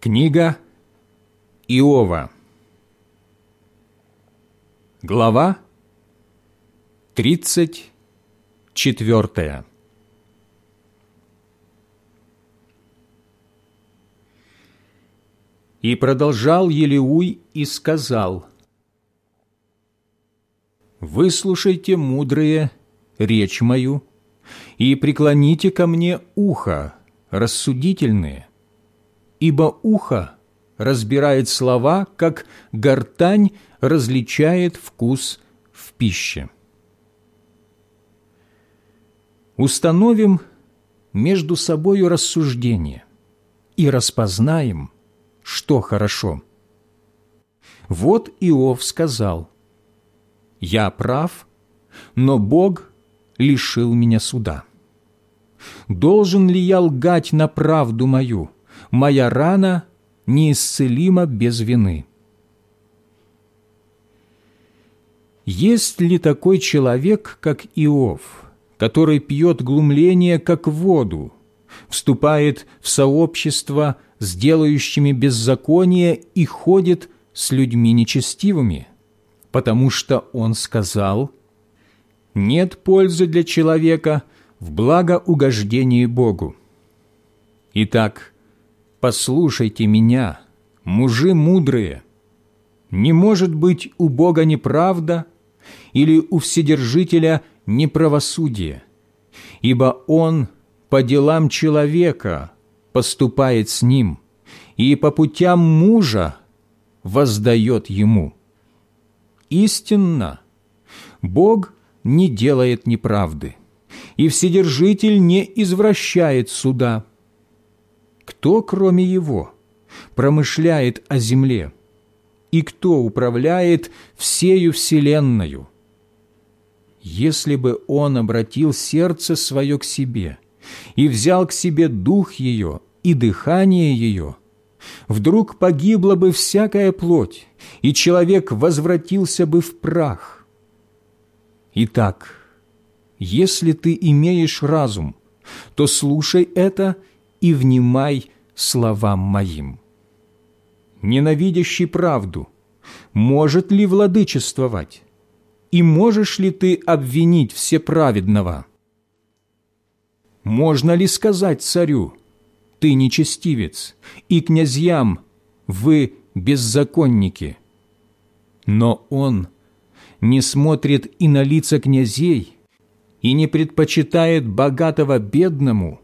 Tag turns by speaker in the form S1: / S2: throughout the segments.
S1: Книга Иова. Глава 34 И продолжал Елеуй и сказал, «Выслушайте, мудрые, речь мою, и преклоните ко мне ухо, рассудительные, ибо ухо разбирает слова, как гортань различает вкус в пище». Установим между собою рассуждение и распознаем – что хорошо. Вот Иов сказал, «Я прав, но Бог лишил меня суда. Должен ли я лгать на правду мою? Моя рана неисцелима без вины». Есть ли такой человек, как Иов, который пьет глумление, как воду, вступает в сообщество с делающими беззаконие и ходит с людьми нечестивыми, потому что он сказал, «Нет пользы для человека в благоугождении Богу». Итак, послушайте меня, мужи мудрые, не может быть у Бога неправда или у Вседержителя неправосудие, ибо Он по делам человека – поступает с ним, и по путям мужа воздает ему. Истинно, Бог не делает неправды, и Вседержитель не извращает суда. Кто, кроме Его, промышляет о земле, и кто управляет всею вселенную? Если бы Он обратил сердце свое к себе – и взял к себе дух ее и дыхание ее, вдруг погибла бы всякая плоть, и человек возвратился бы в прах. Итак, если ты имеешь разум, то слушай это и внимай словам моим. Ненавидящий правду, может ли владычествовать? И можешь ли ты обвинить всеправедного? Можно ли сказать царю, «Ты нечестивец», и князьям, «Вы беззаконники»? Но он не смотрит и на лица князей, и не предпочитает богатого бедному,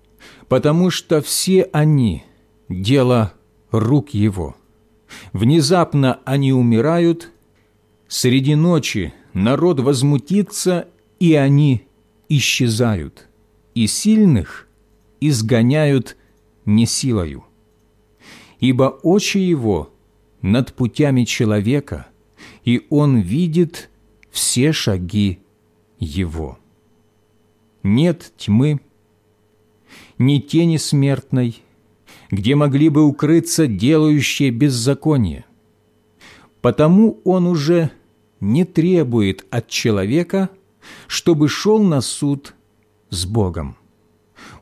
S1: потому что все они – дело рук его. Внезапно они умирают, среди ночи народ возмутится, и они исчезают и сильных изгоняют не силою. Ибо очи его над путями человека, и он видит все шаги его. Нет тьмы, ни тени смертной, где могли бы укрыться делающие беззаконие. Потому он уже не требует от человека, чтобы шел на суд с Богом.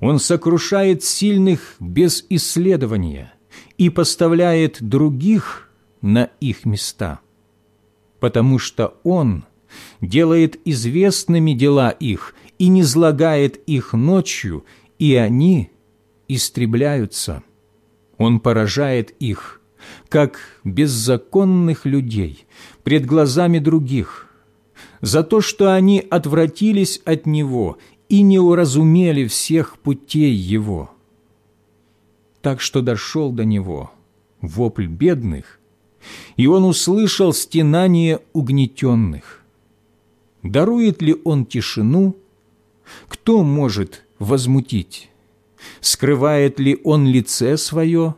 S1: Он сокрушает сильных без исследования и поставляет других на их места, потому что Он делает известными дела их и не злагает их ночью, и они истребляются. Он поражает их, как беззаконных людей, пред глазами других, за то, что они отвратились от Него и не уразумели всех путей его. Так что дошел до него вопль бедных, и он услышал стенание угнетенных. Дарует ли он тишину? Кто может возмутить? Скрывает ли он лице свое?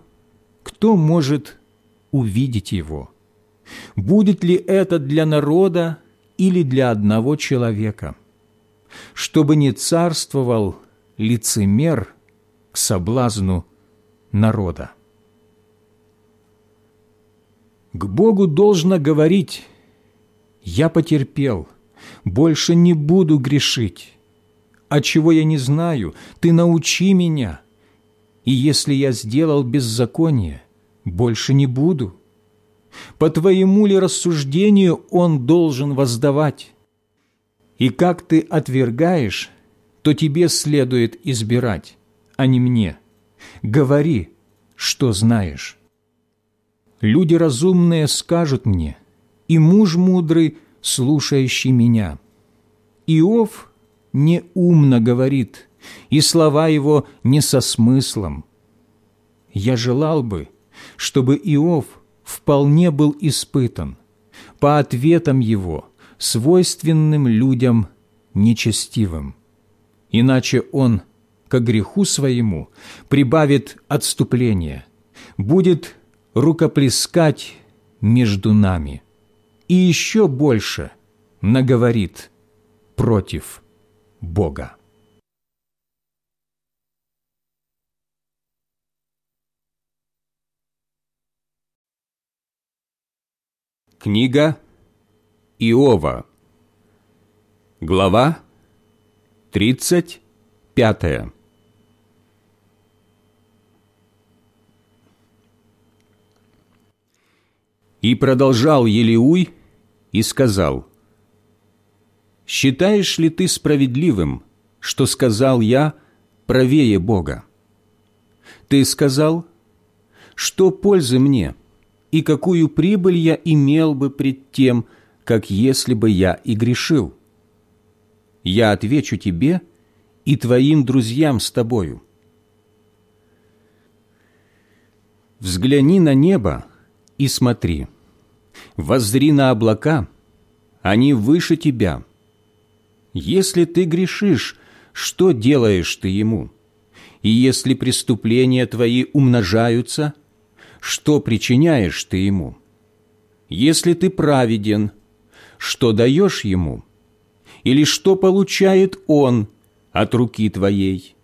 S1: Кто может увидеть его? Будет ли это для народа или для одного человека?» чтобы не царствовал лицемер к соблазну народа. К Богу должно говорить «Я потерпел, больше не буду грешить. А чего я не знаю, ты научи меня. И если я сделал беззаконие, больше не буду. По твоему ли рассуждению он должен воздавать? И как ты отвергаешь, то тебе следует избирать, а не мне. Говори, что знаешь. Люди разумные скажут мне, и муж мудрый, слушающий меня. Иов неумно говорит, и слова его не со смыслом. Я желал бы, чтобы Иов вполне был испытан по ответам его, свойственным людям нечестивым. Иначе он к греху своему прибавит отступление, будет рукоплескать между нами и еще больше наговорит против Бога. Книга Иова Глава 35 И продолжал Елиуй и сказал, «Считаешь ли ты справедливым, что сказал я правее Бога? Ты сказал, что пользы мне, и какую прибыль я имел бы пред тем, как если бы я и грешил? Я отвечу тебе и твоим друзьям с тобою. Взгляни на небо и смотри» воззри на облака, они выше тебя. Если ты грешишь, что делаешь ты ему? И если преступления твои умножаются, что причиняешь ты ему? Если ты праведен, что даешь ему? Или что получает он от руки твоей?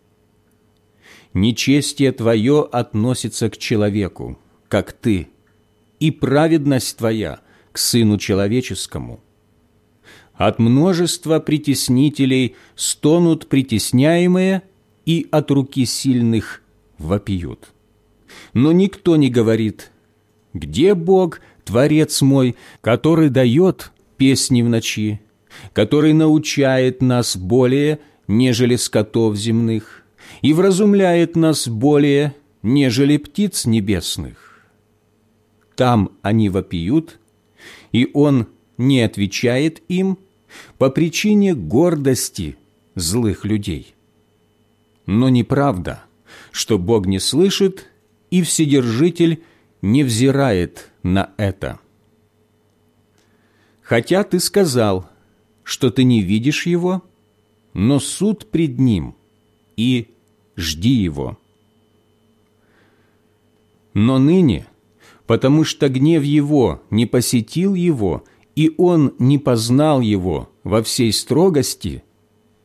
S1: Нечестие твое относится к человеку, как ты – и праведность Твоя к Сыну Человеческому. От множества притеснителей стонут притесняемые, и от руки сильных вопиют. Но никто не говорит, где Бог, Творец мой, который дает песни в ночи, который научает нас более, нежели скотов земных, и вразумляет нас более, нежели птиц небесных там они вопиют, и он не отвечает им по причине гордости злых людей. Но неправда, что Бог не слышит, и Вседержитель не взирает на это. Хотя ты сказал, что ты не видишь его, но суд пред ним, и жди его. Но ныне – потому что гнев его не посетил его, и он не познал его во всей строгости,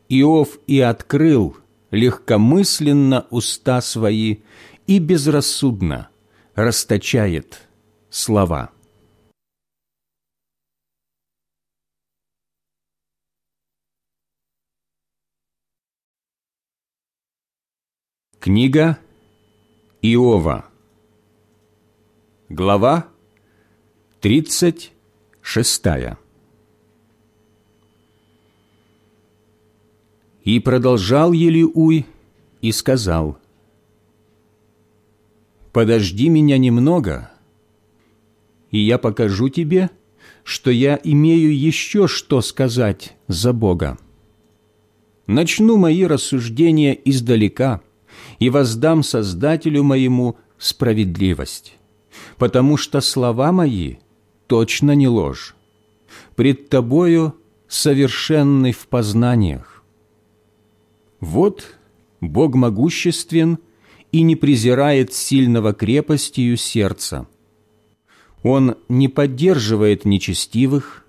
S1: Иов и открыл легкомысленно уста свои и безрассудно расточает слова. Книга Иова Глава 36 И продолжал Елиуй и сказал, «Подожди меня немного, и я покажу тебе, что я имею еще что сказать за Бога. Начну мои рассуждения издалека и воздам Создателю моему справедливость» потому что слова мои точно не ложь. Пред тобою совершенный в познаниях. Вот Бог могуществен и не презирает сильного крепостью сердца. Он не поддерживает нечестивых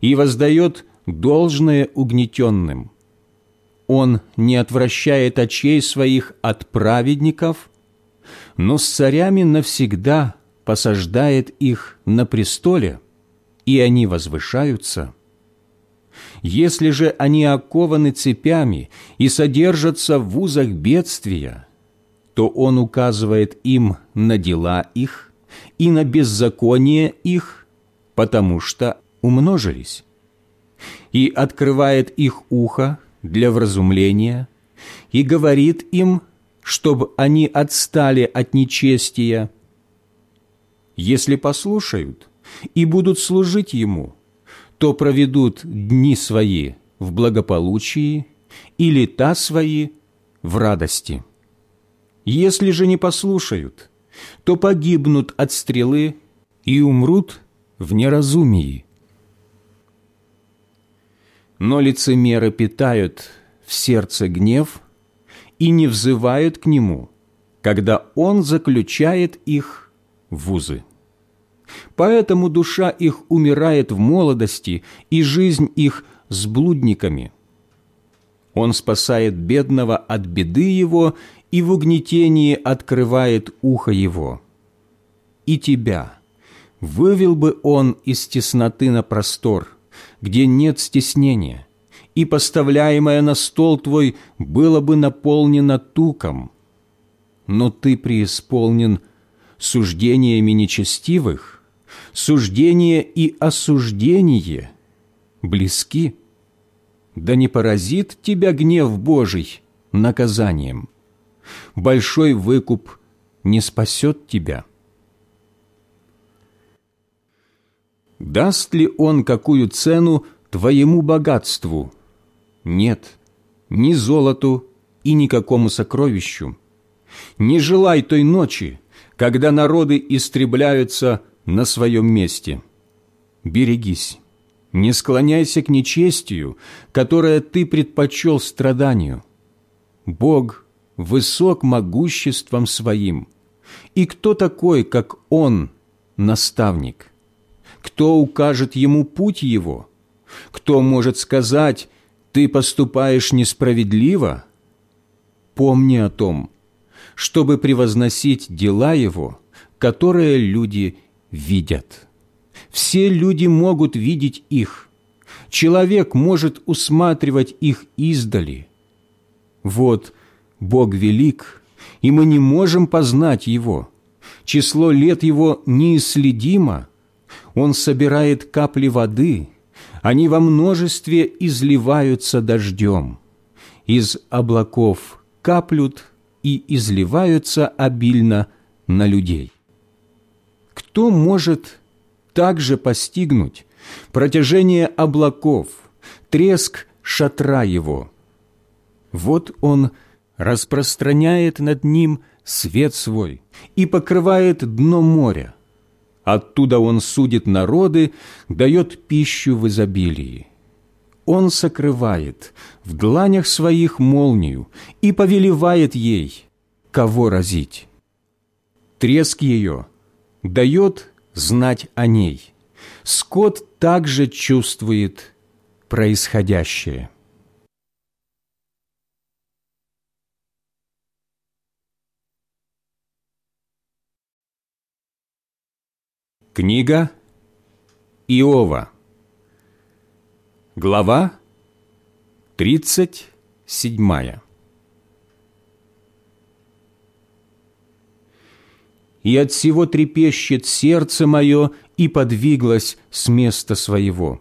S1: и воздает должное угнетенным. Он не отвращает очей своих от праведников, но с царями навсегда посаждает их на престоле, и они возвышаются. Если же они окованы цепями и содержатся в узах бедствия, то Он указывает им на дела их и на беззаконие их, потому что умножились, и открывает их ухо для вразумления, и говорит им, чтобы они отстали от нечестия. Если послушают и будут служить Ему, то проведут дни свои в благополучии и лета свои в радости. Если же не послушают, то погибнут от стрелы и умрут в неразумии. Но лицемеры питают в сердце гнев и не взывают к нему, когда он заключает их в узы. Поэтому душа их умирает в молодости, и жизнь их с блудниками. Он спасает бедного от беды его и в угнетении открывает ухо его. И тебя вывел бы он из тесноты на простор, где нет стеснения, и поставляемое на стол твой было бы наполнено туком. Но ты преисполнен суждениями нечестивых, суждение и осуждение близки. Да не поразит тебя гнев Божий наказанием. Большой выкуп не спасет тебя. Даст ли он какую цену твоему богатству? Нет, ни золоту и никакому сокровищу. Не желай той ночи, когда народы истребляются на своем месте. Берегись, не склоняйся к нечестию, которое ты предпочел страданию. Бог высок могуществом своим, и кто такой, как Он, наставник? Кто укажет ему путь его? Кто может сказать, ты поступаешь несправедливо? Помни о том, чтобы превозносить дела его, которые люди видят. Все люди могут видеть их. Человек может усматривать их издали. Вот Бог велик, и мы не можем познать Его. Число лет Его неисследимо. Он собирает капли воды, они во множестве изливаются дождем. Из облаков каплют и изливаются обильно на людей. Кто может также постигнуть протяжение облаков, треск шатра его? Вот он распространяет над ним свет свой и покрывает дно моря. Оттуда он судит народы, дает пищу в изобилии. Он сокрывает в дланях своих молнию и повелевает ей, кого разить. Треск ее дает знать о ней. Скот также чувствует происходящее. Книга Иова Глава 37 и от всего трепещет сердце мое и подвиглось с места своего.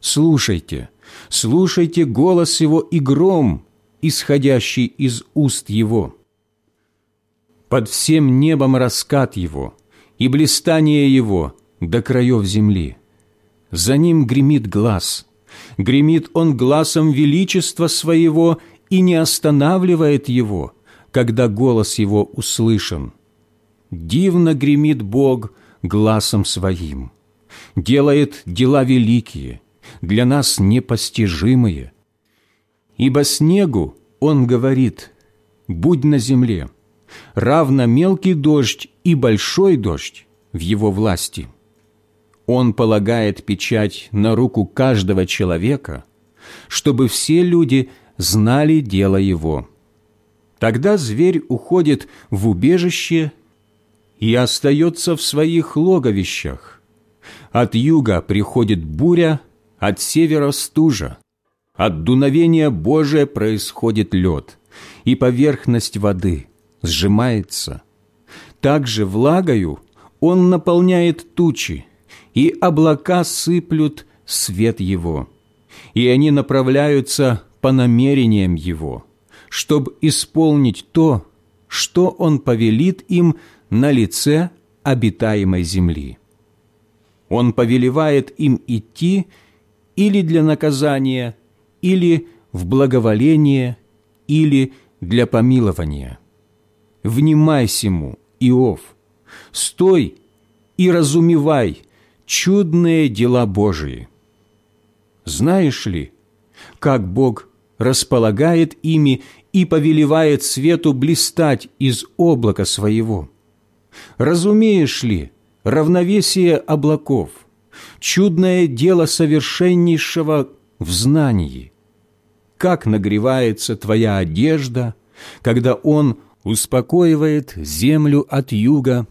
S1: Слушайте, слушайте голос его и гром, исходящий из уст его. Под всем небом раскат его, и блистание его до краев земли. За ним гремит глаз, гремит он глазом величества своего и не останавливает его, когда голос его услышан дивно гремит Бог глазом своим, делает дела великие, для нас непостижимые. Ибо снегу Он говорит, будь на земле, равно мелкий дождь и большой дождь в Его власти. Он полагает печать на руку каждого человека, чтобы все люди знали дело Его. Тогда зверь уходит в убежище и остается в своих логовищах. От юга приходит буря, от севера стужа. От дуновения Божия происходит лед, и поверхность воды сжимается. Также влагою Он наполняет тучи, и облака сыплют свет Его, и они направляются по намерениям Его, чтобы исполнить то, что Он повелит им на лице обитаемой земли. Он повелевает им идти или для наказания, или в благоволение, или для помилования. Внимай сему, Иов, стой и разумевай чудные дела Божии. Знаешь ли, как Бог располагает ими и повелевает свету блистать из облака своего? Разумеешь ли равновесие облаков, чудное дело совершеннейшего в знании? Как нагревается твоя одежда, когда Он успокоивает землю от юга?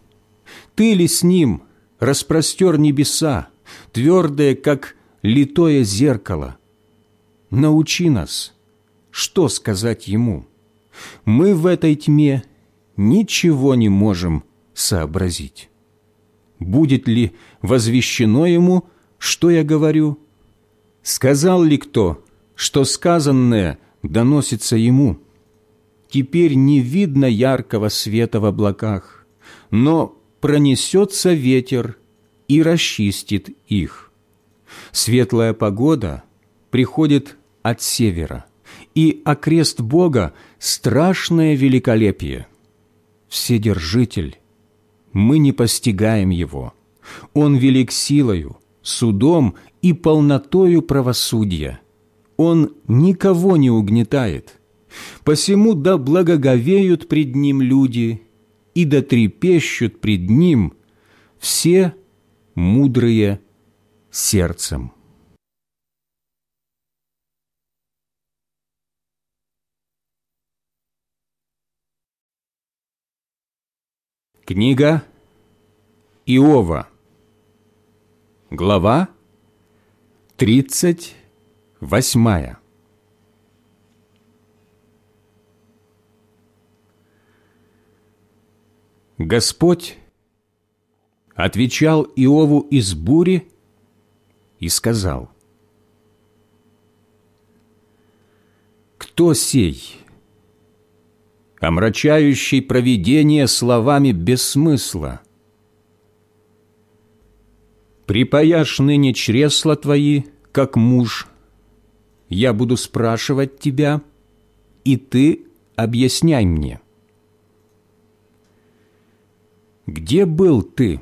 S1: Ты ли с Ним распростер небеса, твердые, как литое зеркало? Научи нас, что сказать Ему. Мы в этой тьме ничего не можем сообразить. Будет ли возвещено ему, что я говорю? Сказал ли кто, что сказанное доносится ему? Теперь не видно яркого света в облаках, но пронесется ветер и расчистит их. Светлая погода приходит от севера, и окрест Бога – страшное великолепие. Вседержитель мы не постигаем Его. Он велик силою, судом и полнотою правосудия. Он никого не угнетает. Посему да благоговеют пред Ним люди, и да трепещут пред Ним все мудрые сердцем. Книга Иова, глава 38. Господь отвечал Иову из бури и сказал, «Кто сей?» Омрачающий провидение словами без смысла. «Припаяшь ныне чресла твои, как муж, я буду спрашивать тебя, и ты объясняй мне. Где был ты,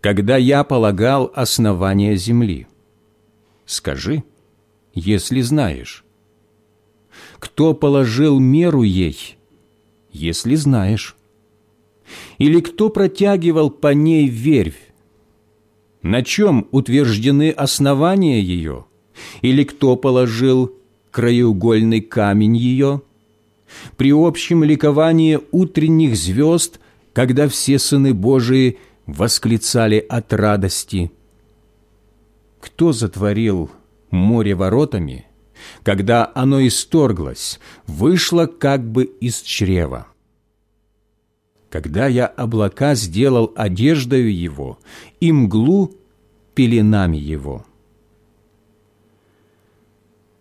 S1: когда я полагал основание земли? Скажи, если знаешь. Кто положил меру ей, если знаешь. Или кто протягивал по ней вервь? На чем утверждены основания ее? Или кто положил краеугольный камень ее? При общем ликовании утренних звезд, когда все сыны Божии восклицали от радости. Кто затворил море воротами – когда оно исторглось, вышло как бы из чрева. Когда я облака сделал одеждою его и мглу пеленами его.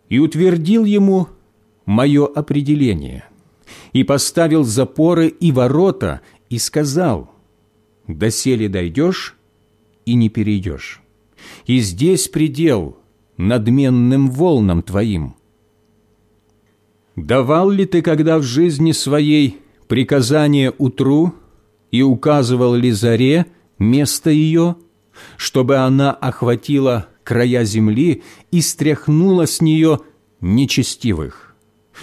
S1: И утвердил ему мое определение, и поставил запоры и ворота, и сказал, «Доселе дойдешь и не перейдешь, и здесь предел, надменным волнам Твоим? Давал ли Ты когда в жизни своей приказание утру и указывал ли заре место ее, чтобы она охватила края земли и стряхнула с нее нечестивых,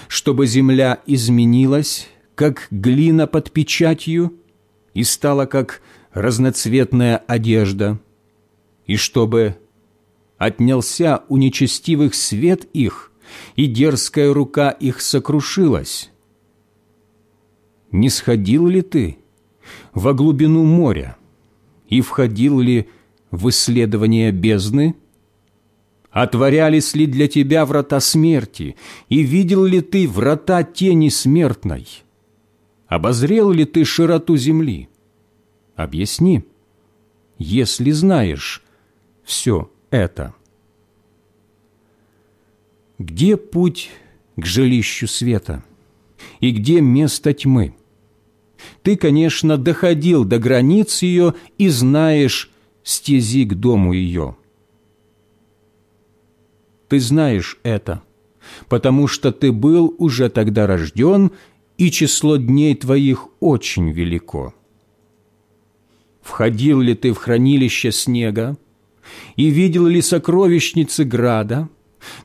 S1: чтобы земля изменилась, как глина под печатью, и стала, как разноцветная одежда, и чтобы отнялся у нечестивых свет их, и дерзкая рука их сокрушилась. Не сходил ли ты во глубину моря и входил ли в исследование бездны? Отворялись ли для тебя врата смерти, и видел ли ты врата тени смертной? Обозрел ли ты широту земли? Объясни, если знаешь все это. Где путь к жилищу света? И где место тьмы? Ты, конечно, доходил до границ ее и знаешь стези к дому ее. Ты знаешь это, потому что ты был уже тогда рожден, и число дней твоих очень велико. Входил ли ты в хранилище снега, и видел ли сокровищницы града,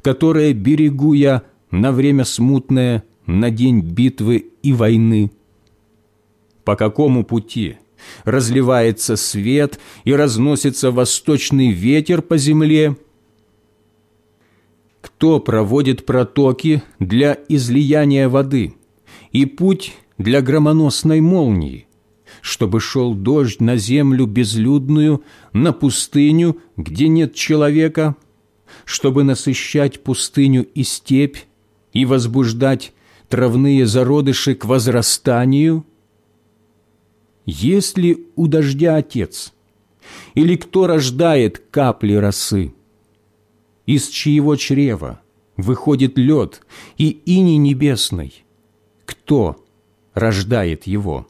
S1: которые берегу я на время смутное, на день битвы и войны? По какому пути разливается свет и разносится восточный ветер по земле? Кто проводит протоки для излияния воды и путь для громоносной молнии? Чтобы шел дождь на землю безлюдную, на пустыню, где нет человека, чтобы насыщать пустыню и степь и возбуждать травные зародыши к возрастанию? Есть ли у дождя отец? Или кто рождает капли росы? Из чьего чрева выходит лед и иней небесный? Кто рождает его?»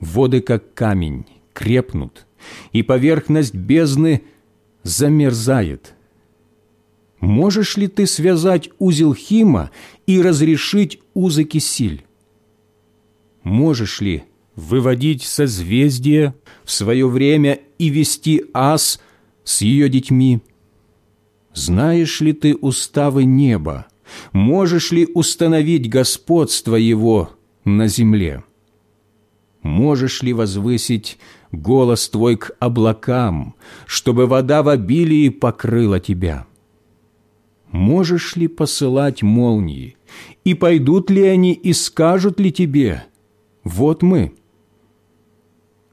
S1: Воды, как камень, крепнут, и поверхность бездны замерзает. Можешь ли ты связать узел Хима и разрешить узы Кисиль? Можешь ли выводить созвездие в свое время и вести ас с ее детьми? Знаешь ли ты уставы неба? Можешь ли установить господство его на земле?» Можешь ли возвысить голос Твой к облакам, чтобы вода в обилии покрыла Тебя? Можешь ли посылать молнии, и пойдут ли они и скажут ли Тебе, «Вот мы»?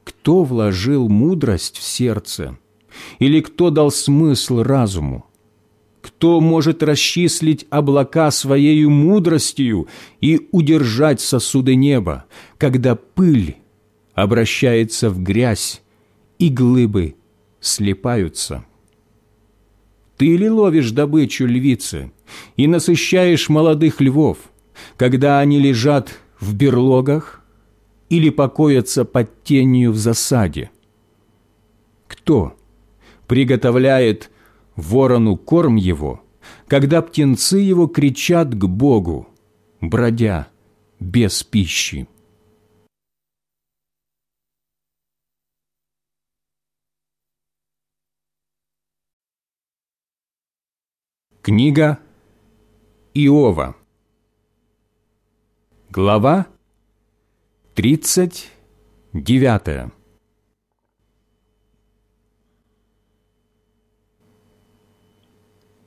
S1: Кто вложил мудрость в сердце, или кто дал смысл разуму? Кто может расчислить облака своею мудростью и удержать сосуды неба, когда пыль обращается в грязь и глыбы слепаются? Ты ли ловишь добычу львицы и насыщаешь молодых львов, когда они лежат в берлогах или покоятся под тенью в засаде? Кто приготовляет ворону корм его, когда птенцы его кричат к Богу, бродя без пищи. Книга Иова Глава 39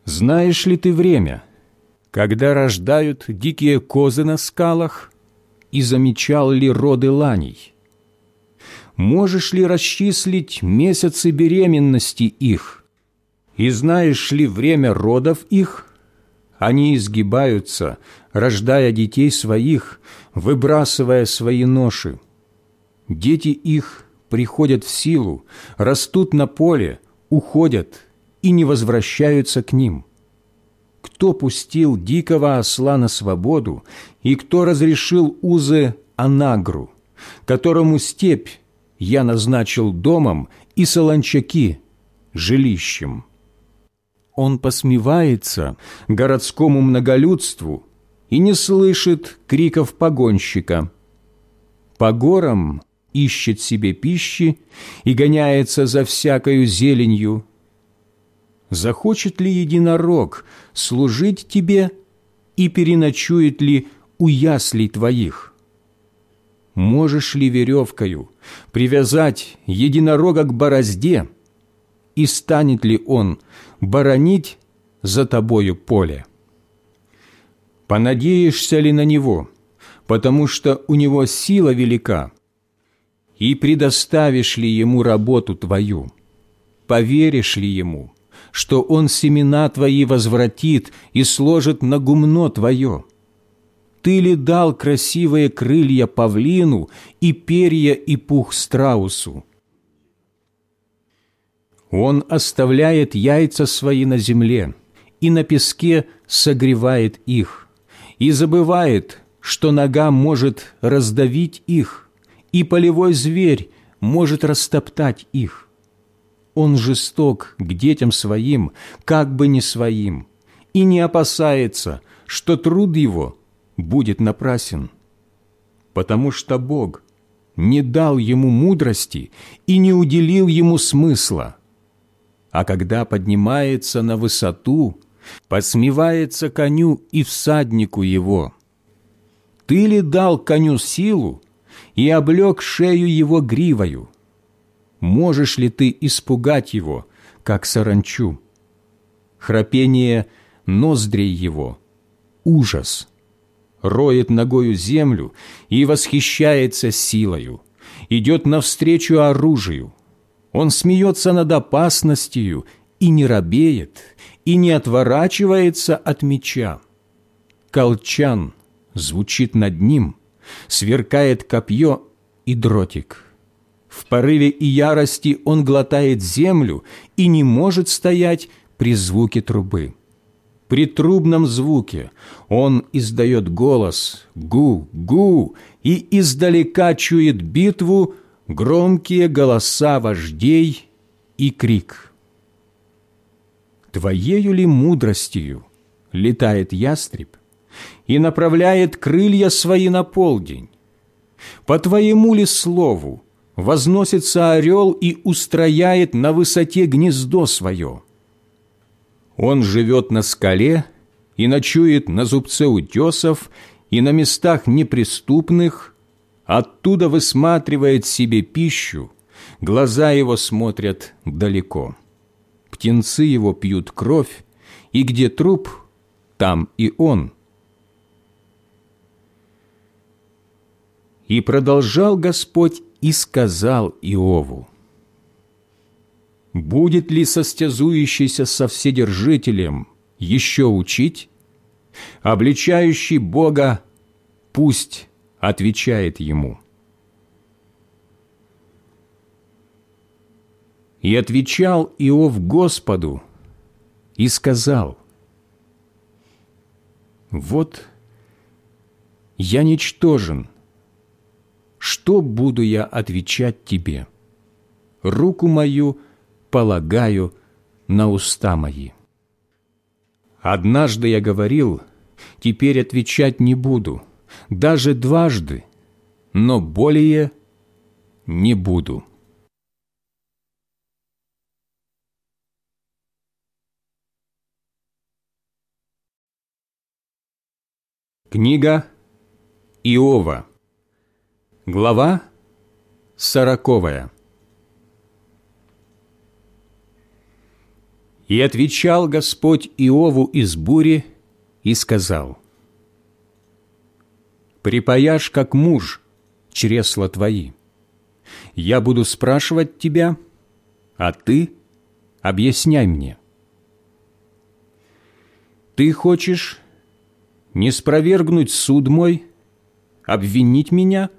S1: Знаешь ли ты время, когда рождают дикие козы на скалах, и замечал ли роды ланей? Можешь ли расчислить месяцы беременности их? И знаешь ли время родов их? Они изгибаются, рождая детей своих, выбрасывая свои ноши. Дети их приходят в силу, растут на поле, уходят – и не возвращаются к ним. Кто пустил дикого осла на свободу, и кто разрешил узы Анагру, которому степь я назначил домом и солончаки – жилищем? Он посмевается городскому многолюдству и не слышит криков погонщика. По горам ищет себе пищи и гоняется за всякою зеленью – захочет ли единорог служить тебе и переночует ли у яслей твоих? Можешь ли веревкою привязать единорога к борозде, и станет ли он боронить за тобою поле? Понадеешься ли на него, потому что у него сила велика, и предоставишь ли ему работу твою? Поверишь ли ему?» Что Он семена твои возвратит и сложит на гумно твое. ты ли дал красивые крылья павлину и перья и пух страусу? Он оставляет яйца свои на земле и на песке согревает их, и забывает, что нога может раздавить их, и полевой зверь может растоптать их. Он жесток к детям своим, как бы не своим, и не опасается, что труд его будет напрасен. Потому что Бог не дал ему мудрости и не уделил ему смысла. А когда поднимается на высоту, посмевается коню и всаднику его. Ты ли дал коню силу и облег шею его гривою? Можешь ли ты испугать его, как саранчу? Храпение ноздрей его — ужас. Роет ногою землю и восхищается силою, идет навстречу оружию. Он смеется над опасностью и не робеет, и не отворачивается от меча. Колчан звучит над ним, сверкает копье и дротик. В порыве и ярости он глотает землю и не может стоять при звуке трубы. При трубном звуке он издает голос «гу-гу» и издалека чует битву, громкие голоса вождей и крик. Твоею ли мудростью летает ястреб и направляет крылья свои на полдень? По твоему ли слову возносится орел и устрояет на высоте гнездо свое? Он живет на скале и ночует на зубце утесов и на местах неприступных, оттуда высматривает себе пищу, глаза его смотрят далеко. Птенцы его пьют кровь, и где труп, там и он. И продолжал Господь и сказал Иову, будет ли состязующийся со Вседержителем еще учить? Обличающий Бога пусть отвечает ему. И отвечал Иов Господу и сказал, «Вот я ничтожен, что буду я отвечать тебе? Руку мою – полагаю на уста мои. Однажды я говорил, теперь отвечать не буду, даже дважды, но более не буду. Книга Иова, глава сороковая. И отвечал Господь Иову из бури и сказал, «Припаяшь, как муж, чресла твои. Я буду спрашивать тебя, а ты объясняй мне. Ты хочешь не спровергнуть суд мой, обвинить меня,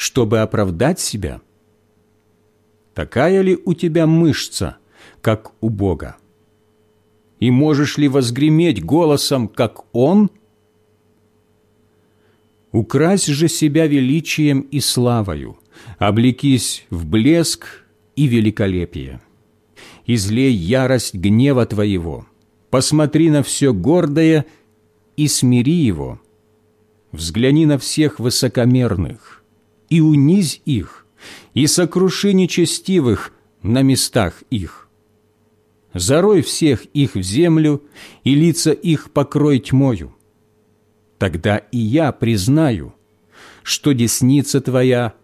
S1: чтобы оправдать себя? Такая ли у тебя мышца, как у Бога? и можешь ли возгреметь голосом, как Он? Укрась же себя величием и славою, облекись в блеск и великолепие. Излей ярость гнева Твоего, посмотри на все гордое и смири его. Взгляни на всех высокомерных и унизь их, и сокруши нечестивых на местах их зарой всех их в землю, и лица их покрой тьмою. Тогда и я признаю, что десница твоя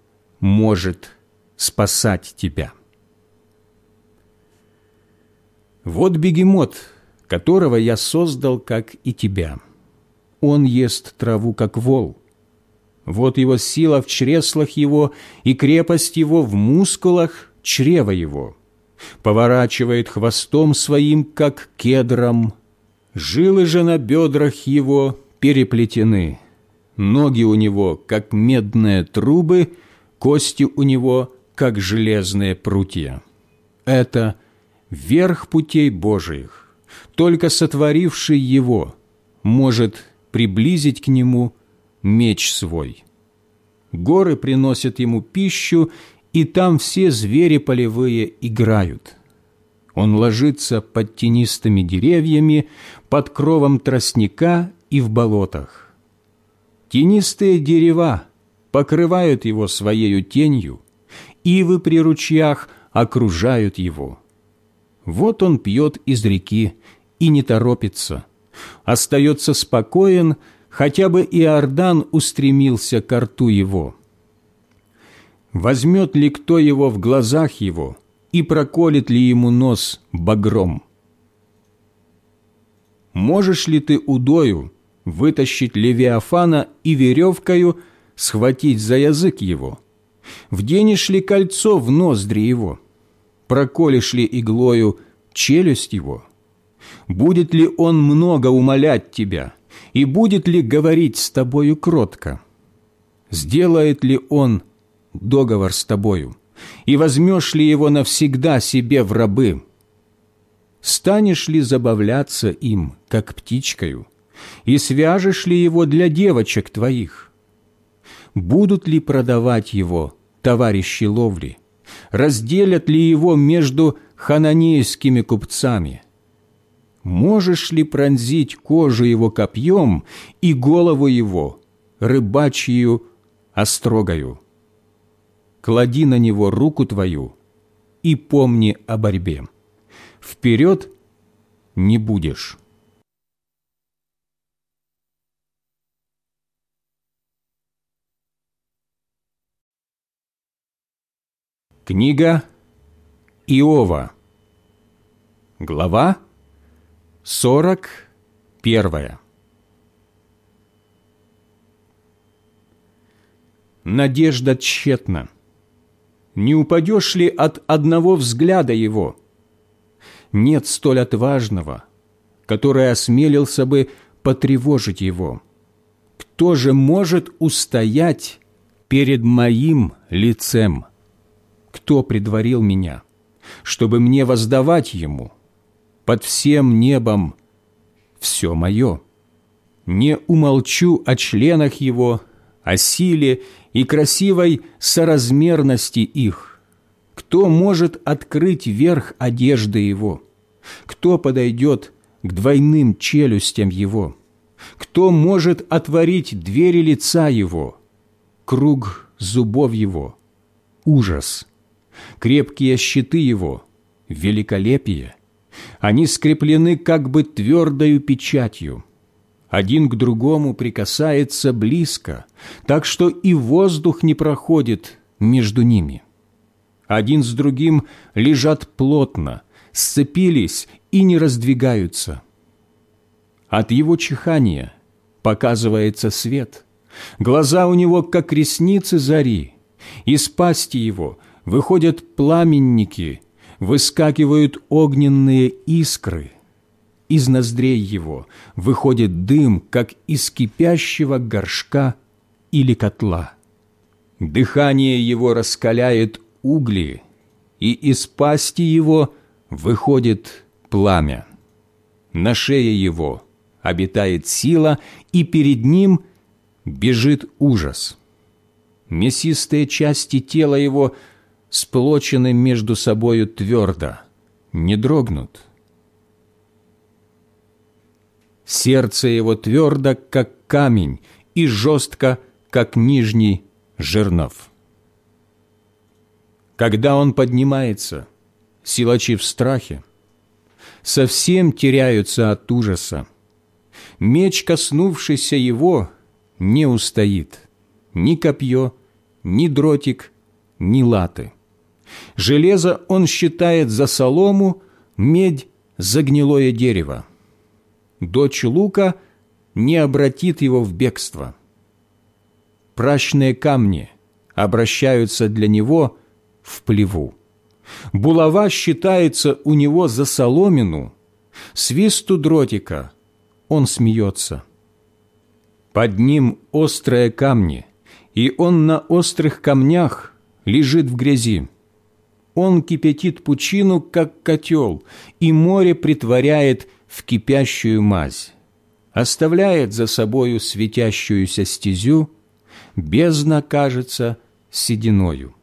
S1: может спасать тебя. Вот бегемот, которого я создал, как и тебя. Он ест траву, как вол. Вот его сила в чреслах его и крепость его в мускулах чрева его поворачивает хвостом своим, как кедром, жилы же на бедрах его переплетены, ноги у него, как медные трубы, кости у него, как железные прутья. Это верх путей Божиих. Только сотворивший его может приблизить к нему меч свой. Горы приносят ему пищу, и там все звери полевые играют. Он ложится под тенистыми деревьями, под кровом тростника и в болотах. Тенистые дерева покрывают его своею тенью, ивы при ручьях окружают его. Вот он пьет из реки и не торопится, остается спокоен, хотя бы Иордан устремился к рту его. Возьмет ли кто его в глазах его и проколет ли ему нос багром? Можешь ли ты удою вытащить Левиафана и веревкою схватить за язык его? Вденешь ли кольцо в ноздри его? Проколешь ли иглою челюсть его? Будет ли он много умолять тебя? И будет ли говорить с тобою кротко? Сделает ли он договор с тобою? И возьмешь ли его навсегда себе в рабы? Станешь ли забавляться им, как птичкою? И свяжешь ли его для девочек твоих? Будут ли продавать его товарищи ловли? Разделят ли его между хананейскими купцами? Можешь ли пронзить кожу его копьем и голову его рыбачью острогою? Клади на него руку твою и помни о борьбе. Вперед не будешь». Книга Иова Глава Сорок первая. Надежда тщетна. Не упадешь ли от одного взгляда его? Нет столь отважного, который осмелился бы потревожить его. Кто же может устоять перед моим лицем? Кто предварил меня, чтобы мне воздавать ему? Под всем небом все мое. Не умолчу о членах его, о силе и красивой соразмерности их. Кто может открыть верх одежды его? Кто подойдет к двойным челюстям его? Кто может отворить двери лица его? Круг зубов его – ужас, крепкие щиты его – великолепие – они скреплены как бы твердою печатью. Один к другому прикасается близко, так что и воздух не проходит между ними. Один с другим лежат плотно, сцепились и не раздвигаются. От его чихания показывается свет. Глаза у него, как ресницы зари. Из пасти его выходят пламенники выскакивают огненные искры. Из ноздрей его выходит дым, как из кипящего горшка или котла. Дыхание его раскаляет угли, и из пасти его выходит пламя. На шее его обитает сила, и перед ним бежит ужас. Мясистые части тела его – сплочены между собою твердо, не дрогнут. Сердце его твердо, как камень, и жестко, как нижний жернов. Когда он поднимается, силачи в страхе, совсем теряются от ужаса. Меч, коснувшийся его, не устоит, ни копье, ни дротик, ни латы. Железо он считает за солому, медь – за гнилое дерево. Дочь Лука не обратит его в бегство. Прачные камни обращаются для него в плеву. Булава считается у него за соломину, свисту дротика он смеется. Под ним острые камни, и он на острых камнях лежит в грязи. Он кипятит пучину, как котел, и море притворяет в кипящую мазь, оставляет за собою светящуюся стезю, бездна кажется сединою.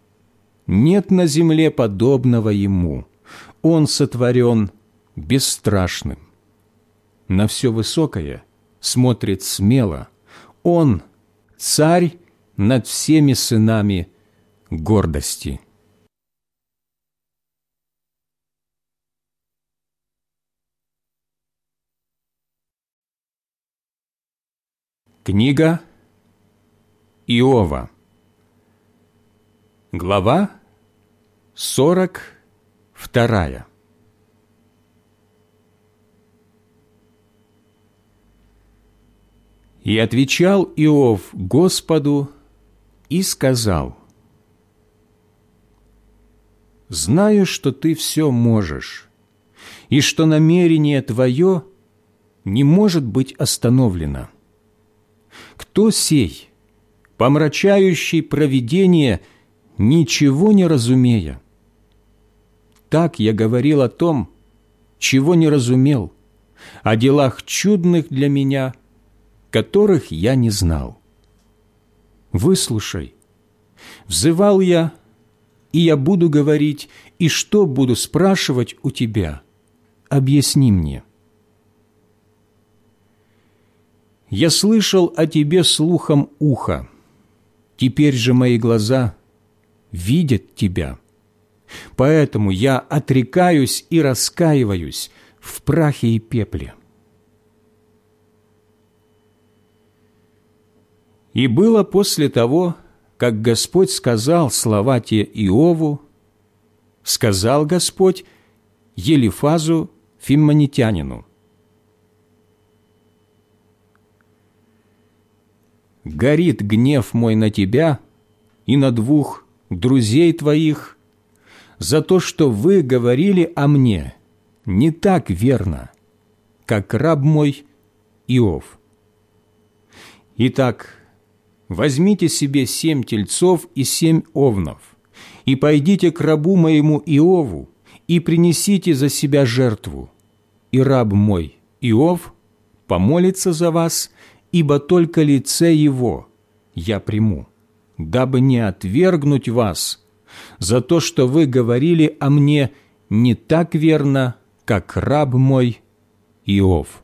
S1: Нет на земле подобного ему, он сотворен бесстрашным. На все высокое смотрит смело, он – царь над всеми сынами гордости. Книга Иова Глава сорок вторая И отвечал Иов Господу и сказал, «Знаю, что ты все можешь, и что намерение твое не может быть остановлено. Кто сей, помрачающий провидение, ничего не разумея? Так я говорил о том, чего не разумел, о делах чудных для меня – которых я не знал. Выслушай. Взывал я, и я буду говорить, и что буду спрашивать у тебя? Объясни мне. Я слышал о тебе слухом уха, теперь же мои глаза видят тебя. Поэтому я отрекаюсь и раскаиваюсь в прахе и пепле. И было после того, как Господь сказал слова те Иову, сказал Господь Елифазу Фиммонитянину, «Горит гнев мой на тебя и на двух друзей твоих за то, что вы говорили о мне не так верно, как раб мой Иов. Итак, возьмите себе семь тельцов и семь овнов, и пойдите к рабу моему Иову, и принесите за себя жертву, и раб мой Иов помолится за вас, ибо только лице его я приму, дабы не отвергнуть вас за то, что вы говорили о мне не так верно, как раб мой Иов».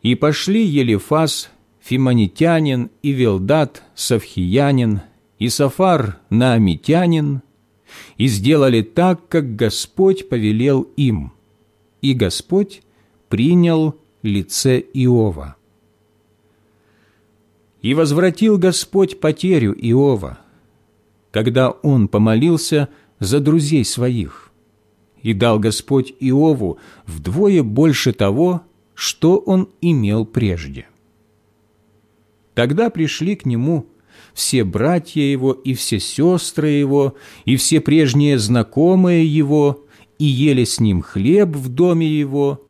S1: И пошли Елифас, Фимонитянин, и Вилдат, Савхиянин, и Сафар, Наамитянин, и сделали так, как Господь повелел им, и Господь принял лице Иова. И возвратил Господь потерю Иова, когда он помолился за друзей своих, и дал Господь Иову вдвое больше того, что он имел прежде. Тогда пришли к нему все братья его и все сестры его, и все прежние знакомые его, и ели с ним хлеб в доме его,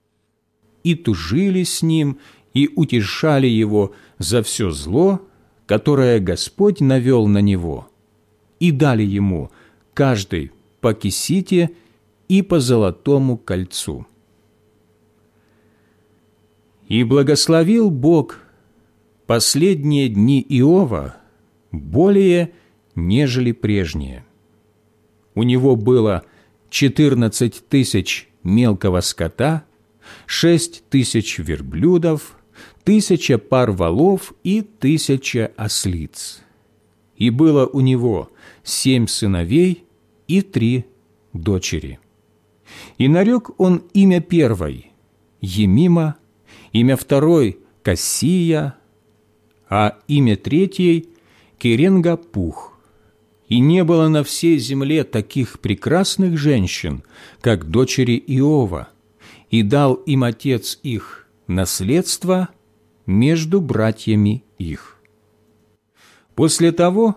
S1: и тужили с ним, и утешали его за все зло, которое Господь навел на него, и дали ему каждый по кисите и по золотому кольцу. И благословил Бог последние дни Иова более, нежели прежние. У него было четырнадцать тысяч мелкого скота, шесть тысяч верблюдов, тысяча пар валов и тысяча ослиц. И было у него семь сыновей и три дочери. И нарек он имя первой – Емима, имя второй – Кассия, а имя третьей – Керенгапух. И не было на всей земле таких прекрасных женщин, как дочери Иова, и дал им отец их наследство между братьями их. После того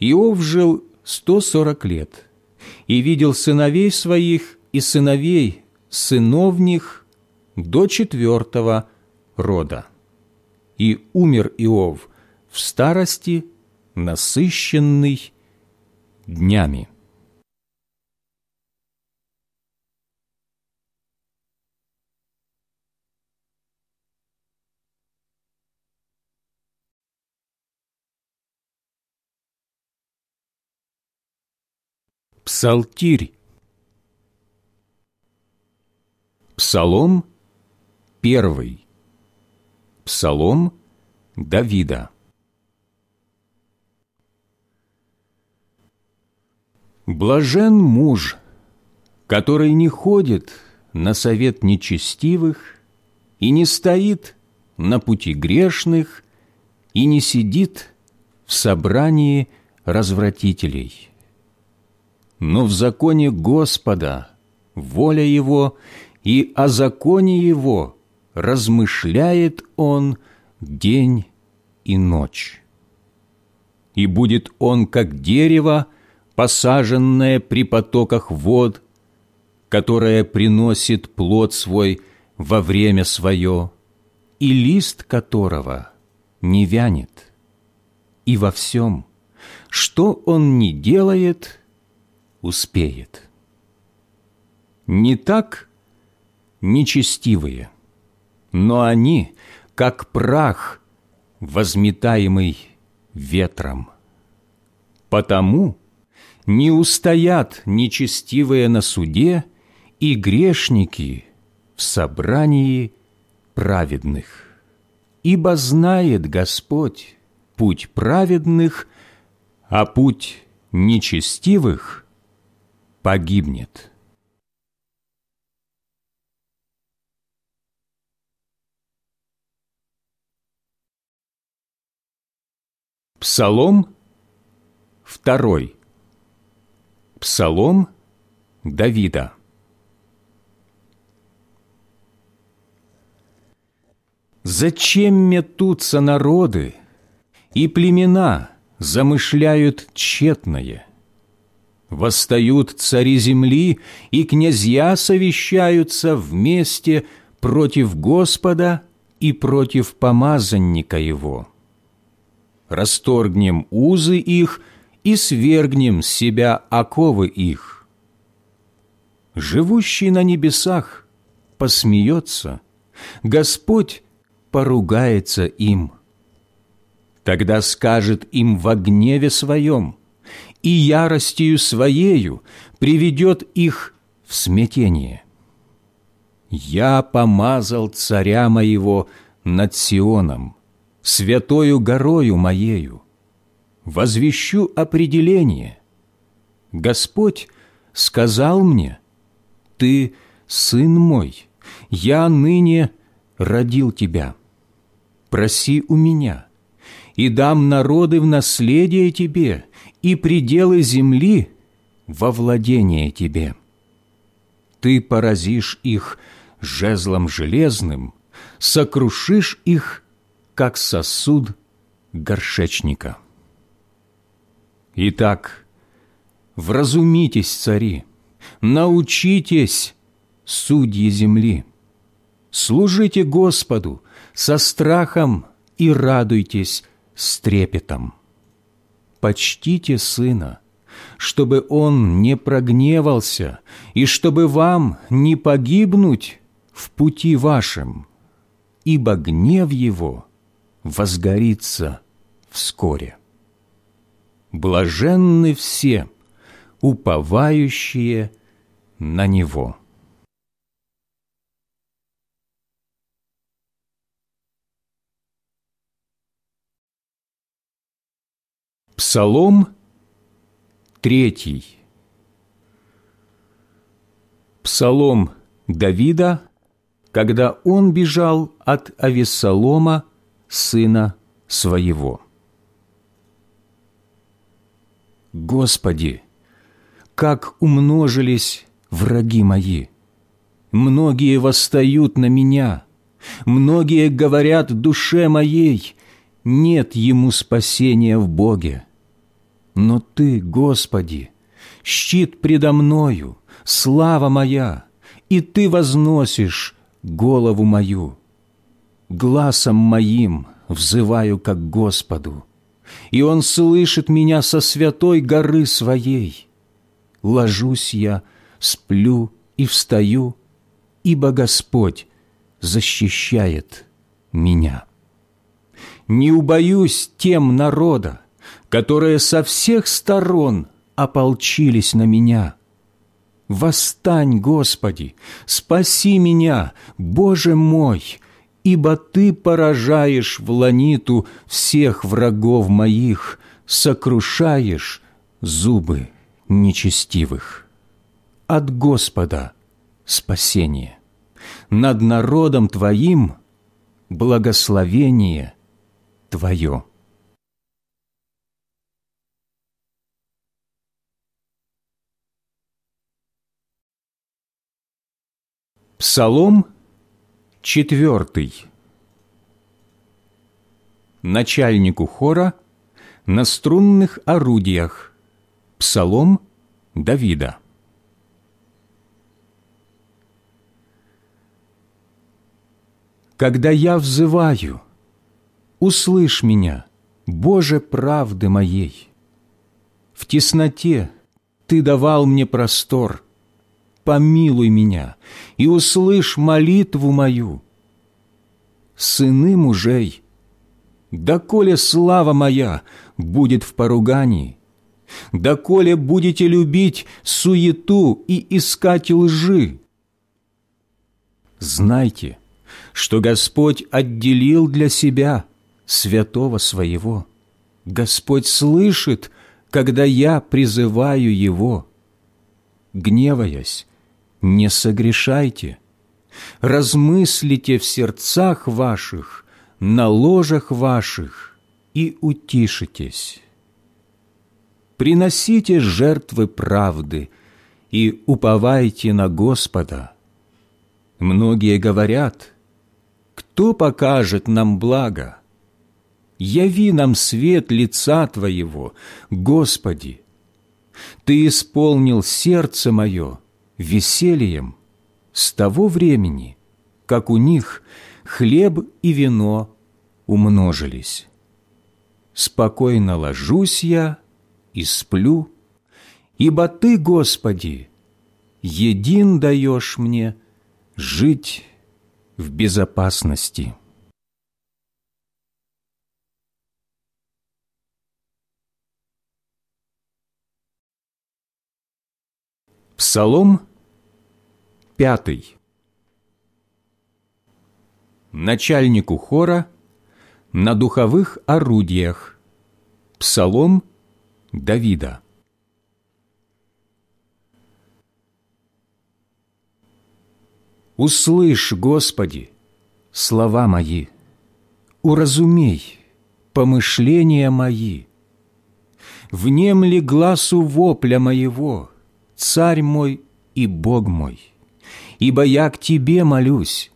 S1: Иов жил сто сорок лет и видел сыновей своих и сыновей сыновних до четвертого рода. И умер Иов в старости, насыщенный днями. Псалтирь. Псалом первый. Псалом Давида. Блажен муж, который не ходит на совет нечестивых и не стоит на пути грешных и не сидит в собрании развратителей но в законе Господа воля Его, и о законе Его размышляет Он день и ночь. И будет он, как дерево, посаженное при потоках вод, которое приносит плод свой во время свое, и лист которого не вянет. И во всем, что он не делает – успеет. Не так нечестивые, но они, как прах, возметаемый ветром. Потому не устоят нечестивые на суде и грешники в собрании праведных. Ибо знает Господь путь праведных, а путь нечестивых погибнет. Псалом второй. Псалом Давида. Зачем метутся народы, и племена замышляют тщетное? Восстают цари земли, и князья совещаются вместе против Господа и против помазанника Его. Расторгнем узы их и свергнем с себя оковы их. Живущий на небесах посмеется, Господь поругается им. Тогда скажет им во гневе своем – и яростью Своею приведет их в смятение. Я помазал царя моего над Сионом, святою горою моею, возвещу определение. Господь сказал мне, «Ты сын мой, я ныне родил тебя. Проси у меня, и дам народы в наследие тебе, и пределы земли во владение тебе. Ты поразишь их жезлом железным, сокрушишь их, как сосуд горшечника. Итак, вразумитесь, цари, научитесь, судьи земли, служите Господу со страхом и радуйтесь с трепетом почтите Сына, чтобы Он не прогневался и чтобы вам не погибнуть в пути вашем, ибо гнев Его возгорится вскоре. Блаженны все, уповающие на Него». Псалом третий. Псалом Давида, когда он бежал от Авессалома, сына своего. Господи, как умножились враги мои! Многие восстают на меня, многие говорят душе моей, нет ему спасения в Боге. Но Ты, Господи, щит предо мною, слава моя, и Ты возносишь голову мою, глазом моим взываю как Господу, и Он слышит меня со святой горы своей. Ложусь я, сплю и встаю, ибо Господь защищает меня. Не убоюсь тем народа, которые со всех сторон ополчились на меня. Восстань, Господи, спаси меня, Боже мой, ибо Ты поражаешь в ланиту всех врагов моих, сокрушаешь зубы нечестивых. От Господа спасение, над народом Твоим благословение Твое. Псалом четвертый. Начальнику хора на струнных орудиях. Псалом Давида. Когда я взываю, услышь меня, Боже правды моей. В тесноте Ты давал мне простор – помилуй меня и услышь молитву мою. Сыны мужей, доколе слава моя будет в поругании, доколе будете любить суету и искать лжи. Знайте, что Господь отделил для себя святого своего. Господь слышит, когда я призываю Его. Гневаясь, не согрешайте, размыслите в сердцах ваших, на ложах ваших и утишитесь. Приносите жертвы правды и уповайте на Господа. Многие говорят, кто покажет нам благо? Яви нам свет лица Твоего, Господи. Ты исполнил сердце мое, весельем с того времени, как у них хлеб и вино умножились. Спокойно ложусь я и сплю, ибо Ты, Господи, един даешь мне жить в безопасности». Псалом пятый. Начальнику хора на духовых орудиях. Псалом Давида. Услышь, Господи, слова мои, уразумей помышления мои, внемли глазу вопля моего – Царь мой и Бог мой, ибо я к Тебе молюсь.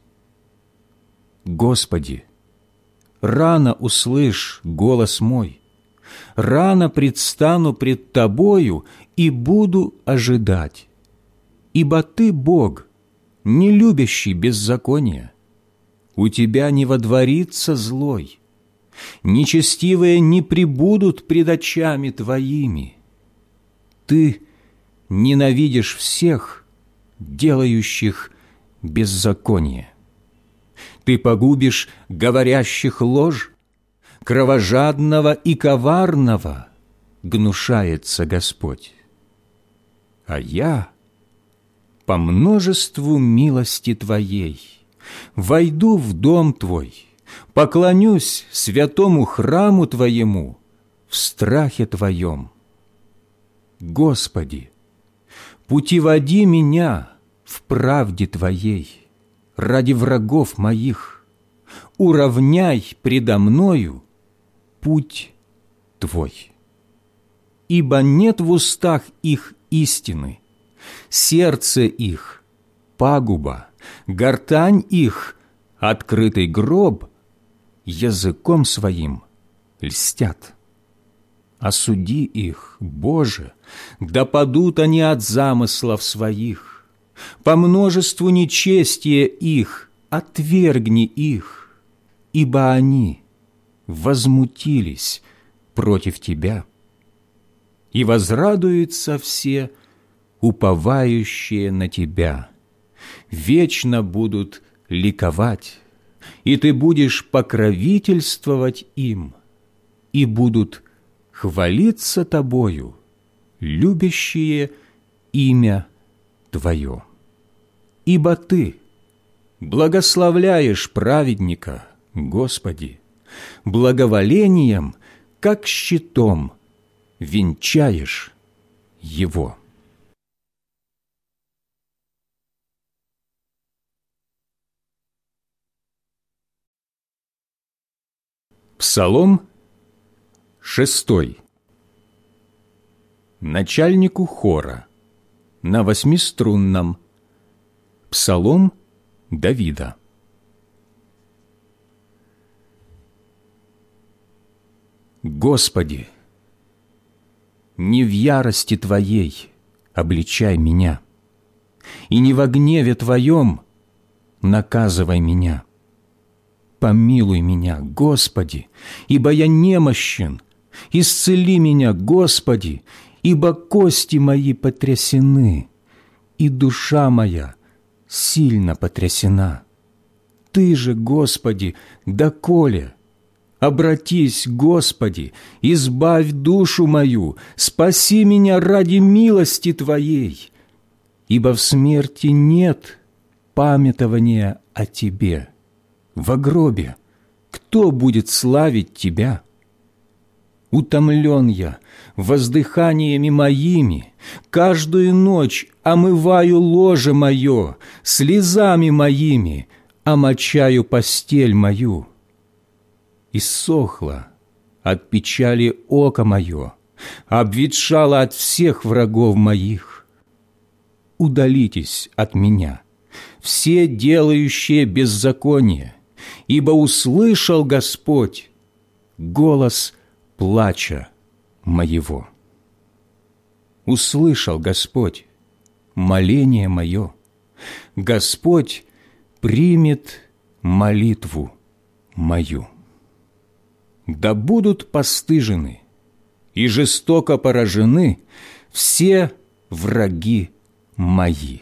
S1: Господи, рано услышь голос мой, рано предстану пред Тобою и буду ожидать, ибо Ты Бог, не любящий беззакония. У Тебя не водворится злой, нечестивые не прибудут пред очами Твоими. Ты – ненавидишь всех, делающих беззаконие. Ты погубишь говорящих ложь, кровожадного и коварного, гнушается Господь. А я по множеству милости Твоей войду в дом Твой, поклонюсь святому храму Твоему в страхе Твоем. Господи, Путеводи меня в правде Твоей ради врагов моих, уравняй предо мною путь Твой. Ибо нет в устах их истины, сердце их – пагуба, гортань их – открытый гроб, языком своим льстят осуди их, Боже, да падут они от замыслов своих, по множеству нечестия их отвергни их, ибо они возмутились против Тебя. И возрадуются все, уповающие на Тебя, вечно будут ликовать, и Ты будешь покровительствовать им, и будут хвалиться Тобою, любящие имя Твое. Ибо Ты благословляешь праведника, Господи, благоволением, как щитом, венчаешь его. Псалом шестой. Начальнику хора на восьмиструнном. Псалом Давида. Господи, не в ярости Твоей обличай меня, и не во гневе Твоем наказывай меня. Помилуй меня, Господи, ибо я немощен, исцели меня, Господи, ибо кости мои потрясены, и душа моя сильно потрясена. Ты же, Господи, доколе? Обратись, Господи, избавь душу мою, спаси меня ради милости Твоей, ибо в смерти нет памятования о Тебе. В гробе кто будет славить Тебя? Утомлен я воздыханиями моими, каждую ночь омываю ложе мое, слезами моими омочаю постель мою иссохло от печали око мое, обветшало от всех врагов моих. Удалитесь от меня, все делающие беззаконие, ибо услышал Господь голос плача моего. Услышал Господь моление мое, Господь примет молитву мою да будут постыжены и жестоко поражены все враги мои,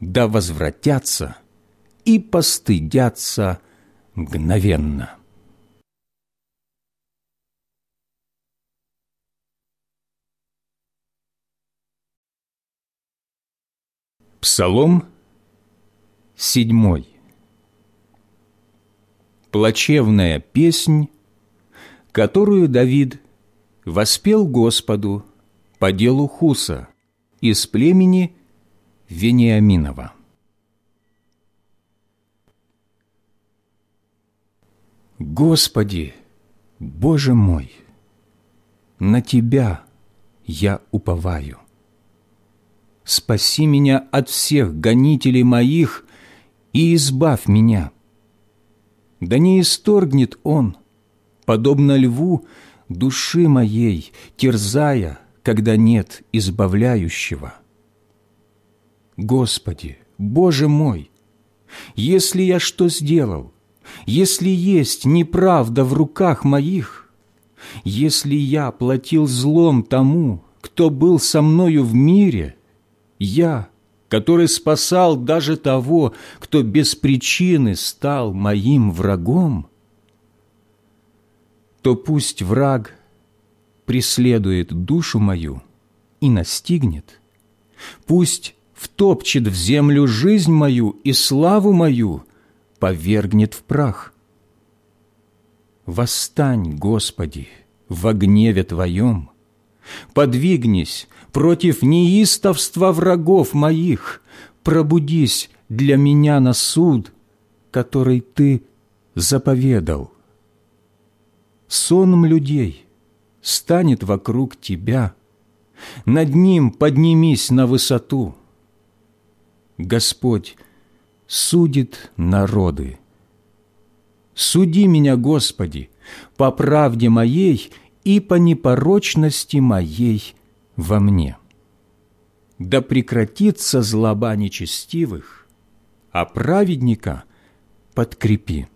S1: да возвратятся и постыдятся мгновенно. Псалом седьмой. Плачевная песнь которую Давид воспел Господу по делу Хуса из племени Вениаминова. Господи, Боже мой, на Тебя я уповаю. Спаси меня от всех гонителей моих и избавь меня. Да не исторгнет Он подобно льву души моей, терзая, когда нет избавляющего. Господи, Боже мой, если я что сделал, если есть неправда в руках моих, если я платил злом тому, кто был со мною в мире, я, который спасал даже того, кто без причины стал моим врагом, то пусть враг преследует душу мою и настигнет, пусть втопчет в землю жизнь мою и славу мою повергнет в прах. Восстань, Господи, во гневе Твоем, подвигнись против неистовства врагов моих, пробудись для меня на суд, который Ты заповедал сонм людей станет вокруг тебя, над ним поднимись на высоту. Господь судит народы. Суди меня, Господи, по правде моей и по непорочности моей во мне. Да прекратится злоба нечестивых, а праведника подкрепи,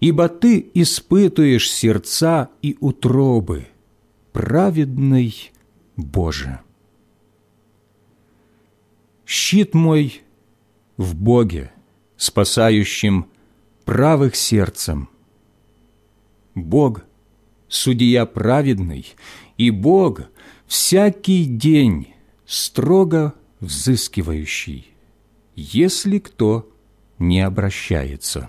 S1: ибо Ты испытуешь сердца и утробы, праведный Боже. Щит мой в Боге, спасающим правых сердцем. Бог – судья праведный, и Бог всякий день строго взыскивающий, если кто не обращается.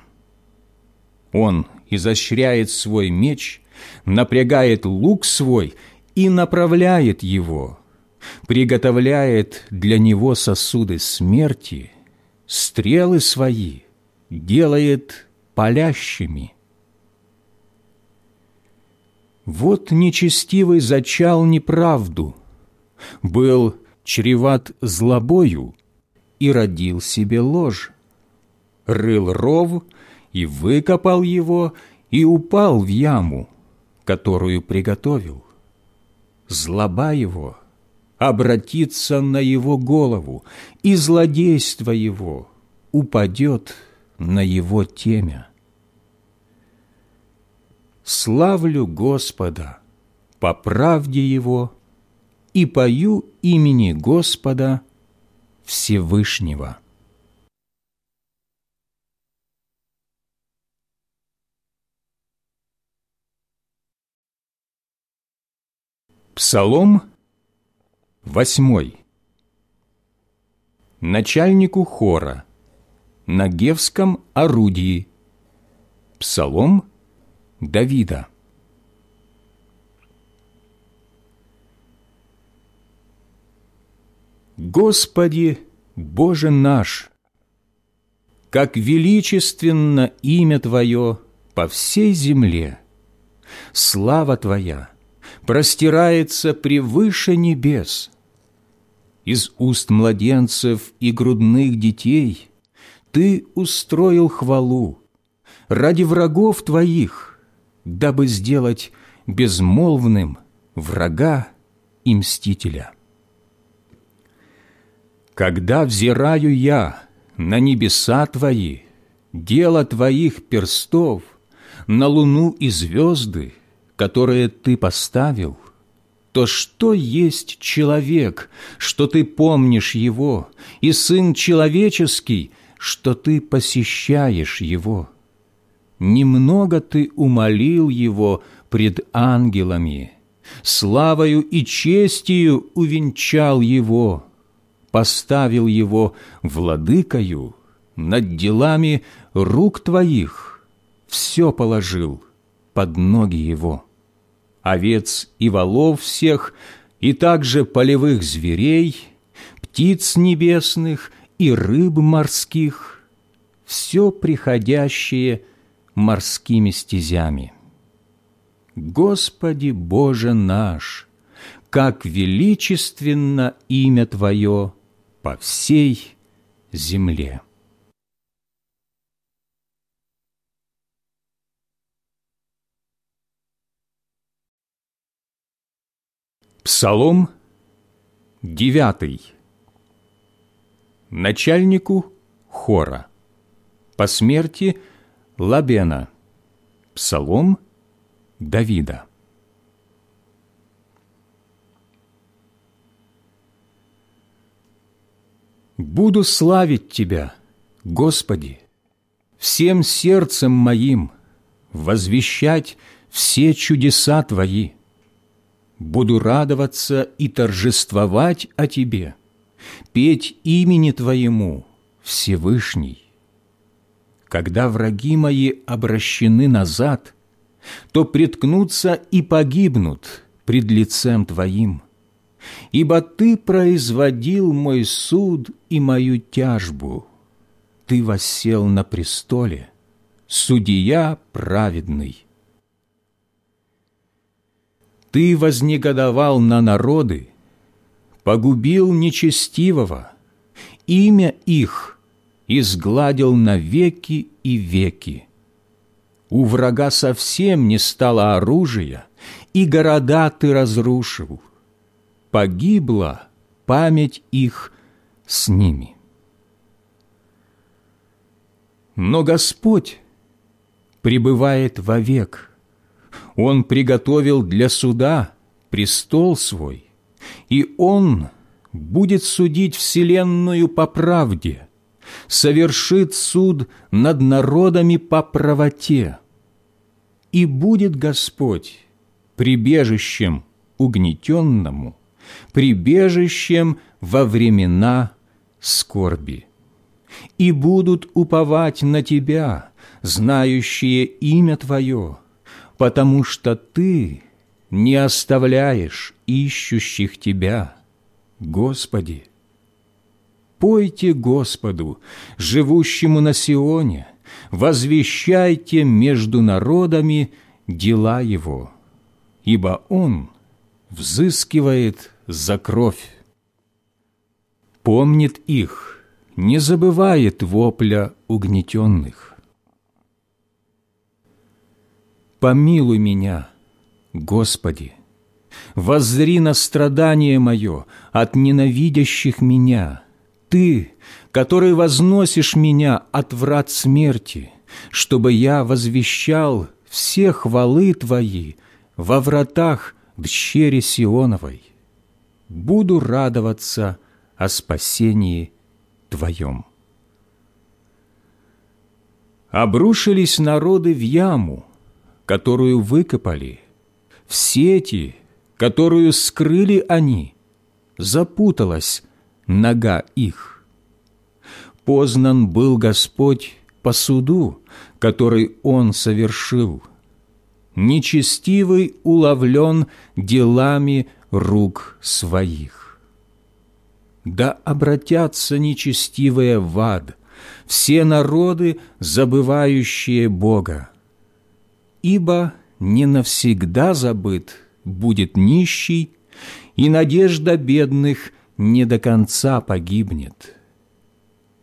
S1: Он изощряет свой меч, напрягает лук свой и направляет его, приготовляет для него сосуды смерти, стрелы свои делает палящими. Вот нечестивый зачал неправду, был чреват злобою и родил себе ложь, рыл ров и выкопал его, и упал в яму, которую приготовил. Злоба его обратится на его голову, и злодейство его упадет на его темя. Славлю Господа по правде Его и пою имени Господа Всевышнего. Псалом восьмой. Начальнику хора на гевском орудии. Псалом Давида. Господи, Боже наш, как величественно имя Твое по всей земле, слава Твоя простирается превыше небес. Из уст младенцев и грудных детей Ты устроил хвалу ради врагов Твоих, дабы сделать безмолвным врага и мстителя. Когда взираю я на небеса Твои, дело Твоих перстов, на луну и звезды, которые Ты поставил, то что есть человек, что Ты помнишь его, и Сын человеческий, что Ты посещаешь его? Немного Ты умолил его пред ангелами, славою и честью увенчал его, поставил его владыкою над делами рук Твоих, все положил под ноги его. Овец и волов всех, и также полевых зверей, птиц небесных и рыб морских, все приходящее морскими стезями. Господи Боже наш, как величественно имя Твое по всей земле. Псалом девятый. Начальнику хора. По смерти Лабена. Псалом Давида. Буду славить Тебя, Господи, всем сердцем моим, возвещать все чудеса Твои. Буду радоваться и торжествовать о Тебе, петь имени Твоему, Всевышний. Когда враги мои обращены назад, то приткнутся и погибнут пред лицем Твоим – Ибо Ты производил мой суд и мою тяжбу. Ты воссел на престоле, судья праведный. Ты вознегодовал на народы, погубил нечестивого, имя их изгладил навеки и веки. У врага совсем не стало оружия, и города ты разрушил – погибла память их с ними. Но Господь пребывает вовек. Он приготовил для суда престол свой, и Он будет судить вселенную по правде, совершит суд над народами по правоте. И будет Господь прибежищем угнетенному, прибежищем во времена скорби. И будут уповать на Тебя, знающие имя Твое, потому что Ты не оставляешь ищущих Тебя, Господи. Пойте Господу, живущему на Сионе, возвещайте между народами дела Его, ибо Он взыскивает за кровь. Помнит их, не забывает вопля угнетенных. Помилуй меня, Господи, воззри на страдание мое от ненавидящих меня. Ты, который возносишь меня от врат смерти, чтобы я возвещал все хвалы Твои во вратах дщери Сионовой. Буду радоваться о спасении Твоем. Обрушились народы в яму, которую выкопали, в сети, которую скрыли они, запуталась нога их. Познан был Господь по суду, который Он совершил. Нечестивый уловлен делами рук своих. Да обратятся нечестивые в ад, все народы, забывающие Бога. Ибо не навсегда забыт будет нищий, и надежда бедных не до конца погибнет.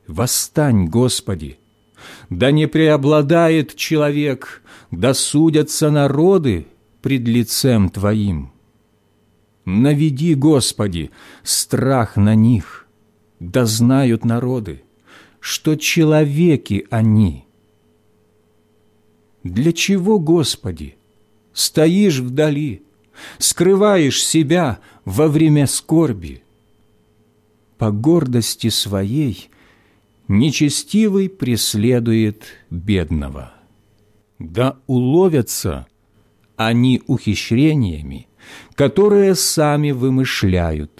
S1: Восстань, Господи! Да не преобладает человек, да судятся народы пред лицем Твоим. Наведи, Господи, страх на них, да знают народы, что человеки они. Для чего, Господи, стоишь вдали, скрываешь себя во время скорби? По гордости своей нечестивый преследует бедного. Да уловятся они ухищрениями, которые сами вымышляют.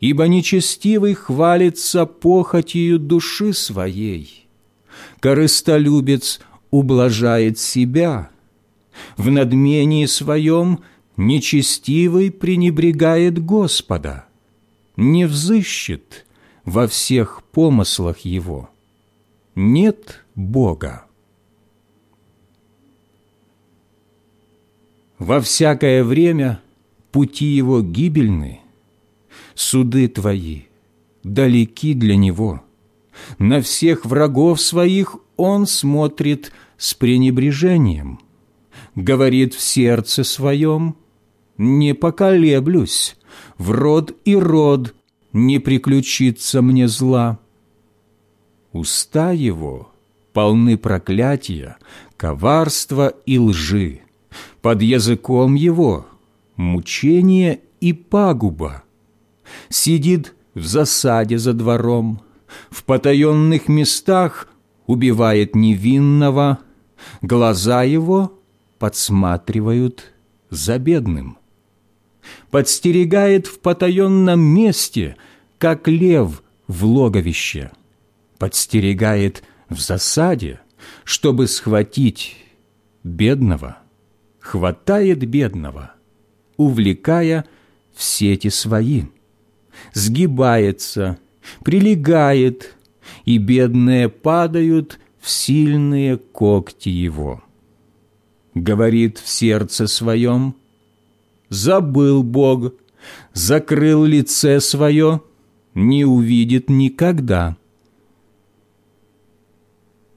S1: Ибо нечестивый хвалится похотью души своей, корыстолюбец ублажает себя, в надмении своем нечестивый пренебрегает Господа, не взыщет во всех помыслах его. Нет Бога. Во всякое время пути его гибельны, суды твои далеки для него. На всех врагов своих он смотрит с пренебрежением. Говорит в сердце своем, не поколеблюсь, в род и род не приключится мне зла. Уста его полны проклятия, коварства и лжи под языком его мучение и пагуба. Сидит в засаде за двором, в потаенных местах убивает невинного, глаза его подсматривают за бедным. Подстерегает в потаенном месте, как лев в логовище, подстерегает в засаде, чтобы схватить бедного – хватает бедного, увлекая в сети свои, сгибается, прилегает, и бедные падают в сильные когти его. Говорит в сердце своем, «Забыл Бог, закрыл лице свое, не увидит никогда».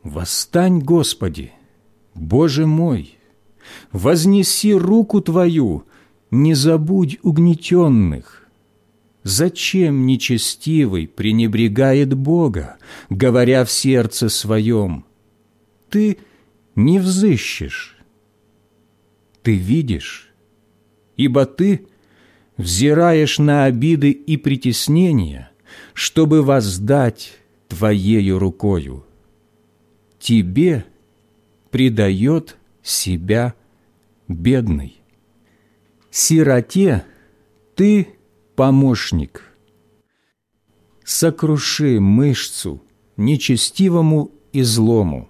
S1: Восстань, Господи, Боже мой, вознеси руку Твою, не забудь угнетенных. Зачем нечестивый пренебрегает Бога, говоря в сердце своем, ты не взыщешь. Ты видишь, ибо ты взираешь на обиды и притеснения, чтобы воздать Твоею рукою. Тебе предает себя бедный. Сироте ты помощник. Сокруши мышцу нечестивому и злому,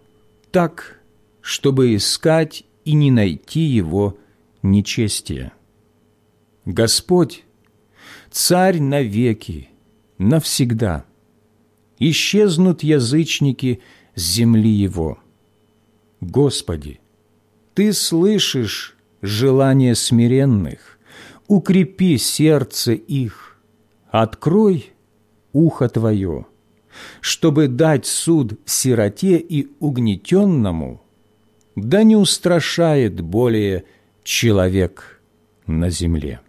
S1: так, чтобы искать и не найти его нечестие. Господь, Царь навеки, навсегда. Исчезнут язычники с земли Его. Господи, Ты слышишь желания смиренных, укрепи сердце их, открой ухо Твое, чтобы дать суд сироте и угнетенному, да не устрашает более человек на земле.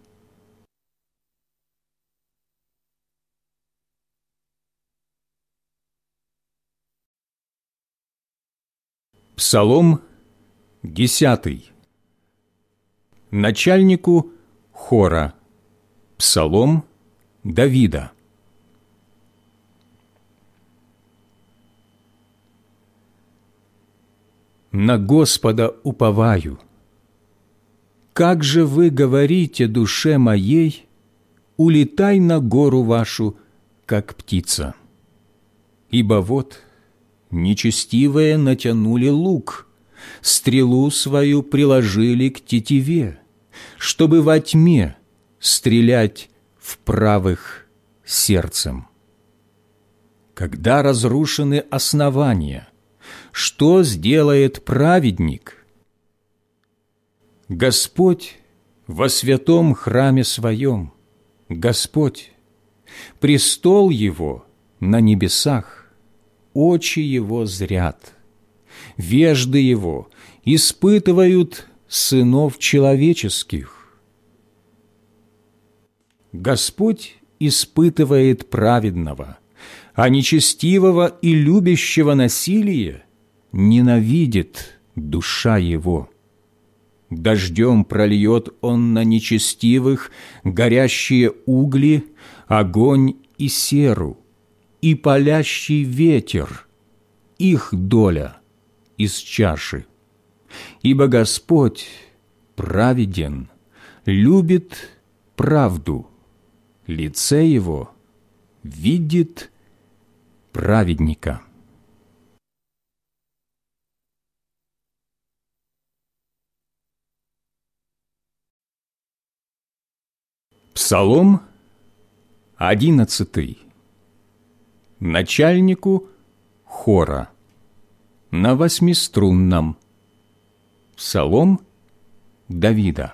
S1: Псалом десятый. Начальнику хора. Псалом Давида. На Господа уповаю. Как же вы говорите душе моей, улетай на гору вашу, как птица. Ибо вот нечестивые натянули лук, стрелу свою приложили к тетиве, чтобы во тьме стрелять в правых сердцем. Когда разрушены основания, что сделает праведник? Господь во святом храме своем, Господь, престол Его на небесах, очи его зрят. Вежды его испытывают сынов человеческих. Господь испытывает праведного, а нечестивого и любящего насилие ненавидит душа его. Дождем прольет он на нечестивых горящие угли, огонь и серу, и палящий ветер, их доля из чаши. Ибо Господь праведен, любит правду, лице Его видит праведника. Псалом одиннадцатый начальнику хора на восьмиструнном. Псалом Давида.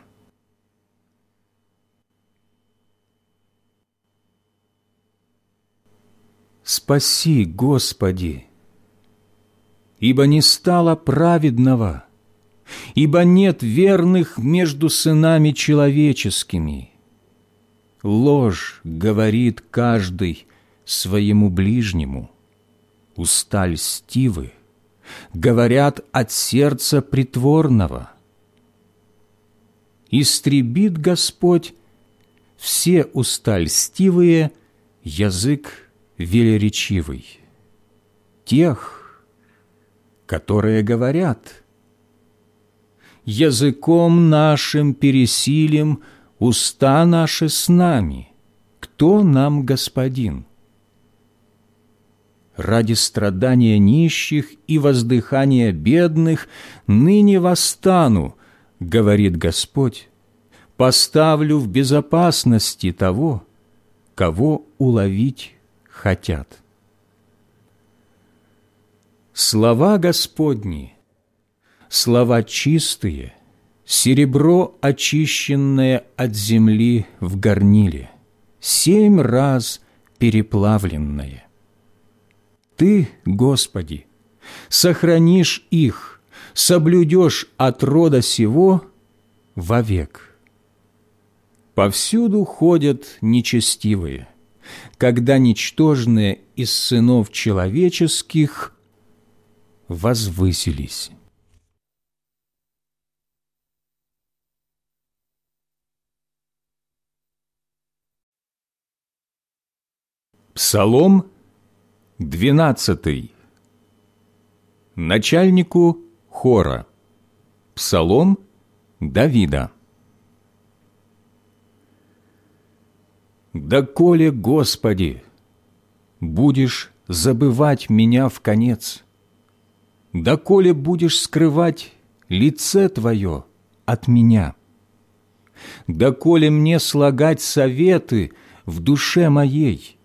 S1: Спаси, Господи, ибо не стало праведного, ибо нет верных между сынами человеческими. Ложь говорит каждый, своему ближнему, уста льстивы, говорят от сердца притворного. Истребит Господь все уста льстивые, язык велеречивый. Тех, которые говорят, «Языком нашим пересилим уста наши с нами, кто нам господин?» Ради страдания нищих и воздыхания бедных ныне восстану, говорит Господь, поставлю в безопасности того, кого уловить хотят. Слова Господни, слова чистые, серебро, очищенное от земли в горниле, семь раз переплавленное. Ты, Господи, сохранишь их, соблюдешь от рода сего вовек. Повсюду ходят нечестивые, когда ничтожные из сынов человеческих возвысились. Псалом двенадцатый. Начальнику хора. Псалом Давида. «Доколе, Господи, будешь забывать меня в конец? Доколе будешь скрывать лице Твое от меня? Доколе мне слагать советы в душе моей?»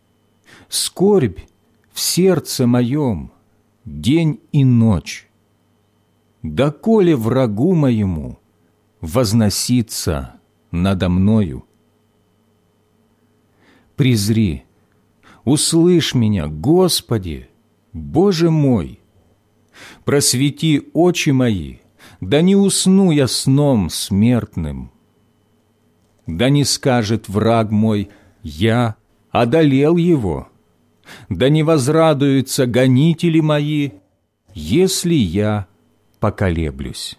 S1: скорбь в сердце моем день и ночь. Доколе врагу моему возноситься надо мною? Призри, услышь меня, Господи, Боже мой, просвети очи мои, да не усну я сном смертным. Да не скажет враг мой, я одолел его, да не возрадуются гонители мои, если я поколеблюсь.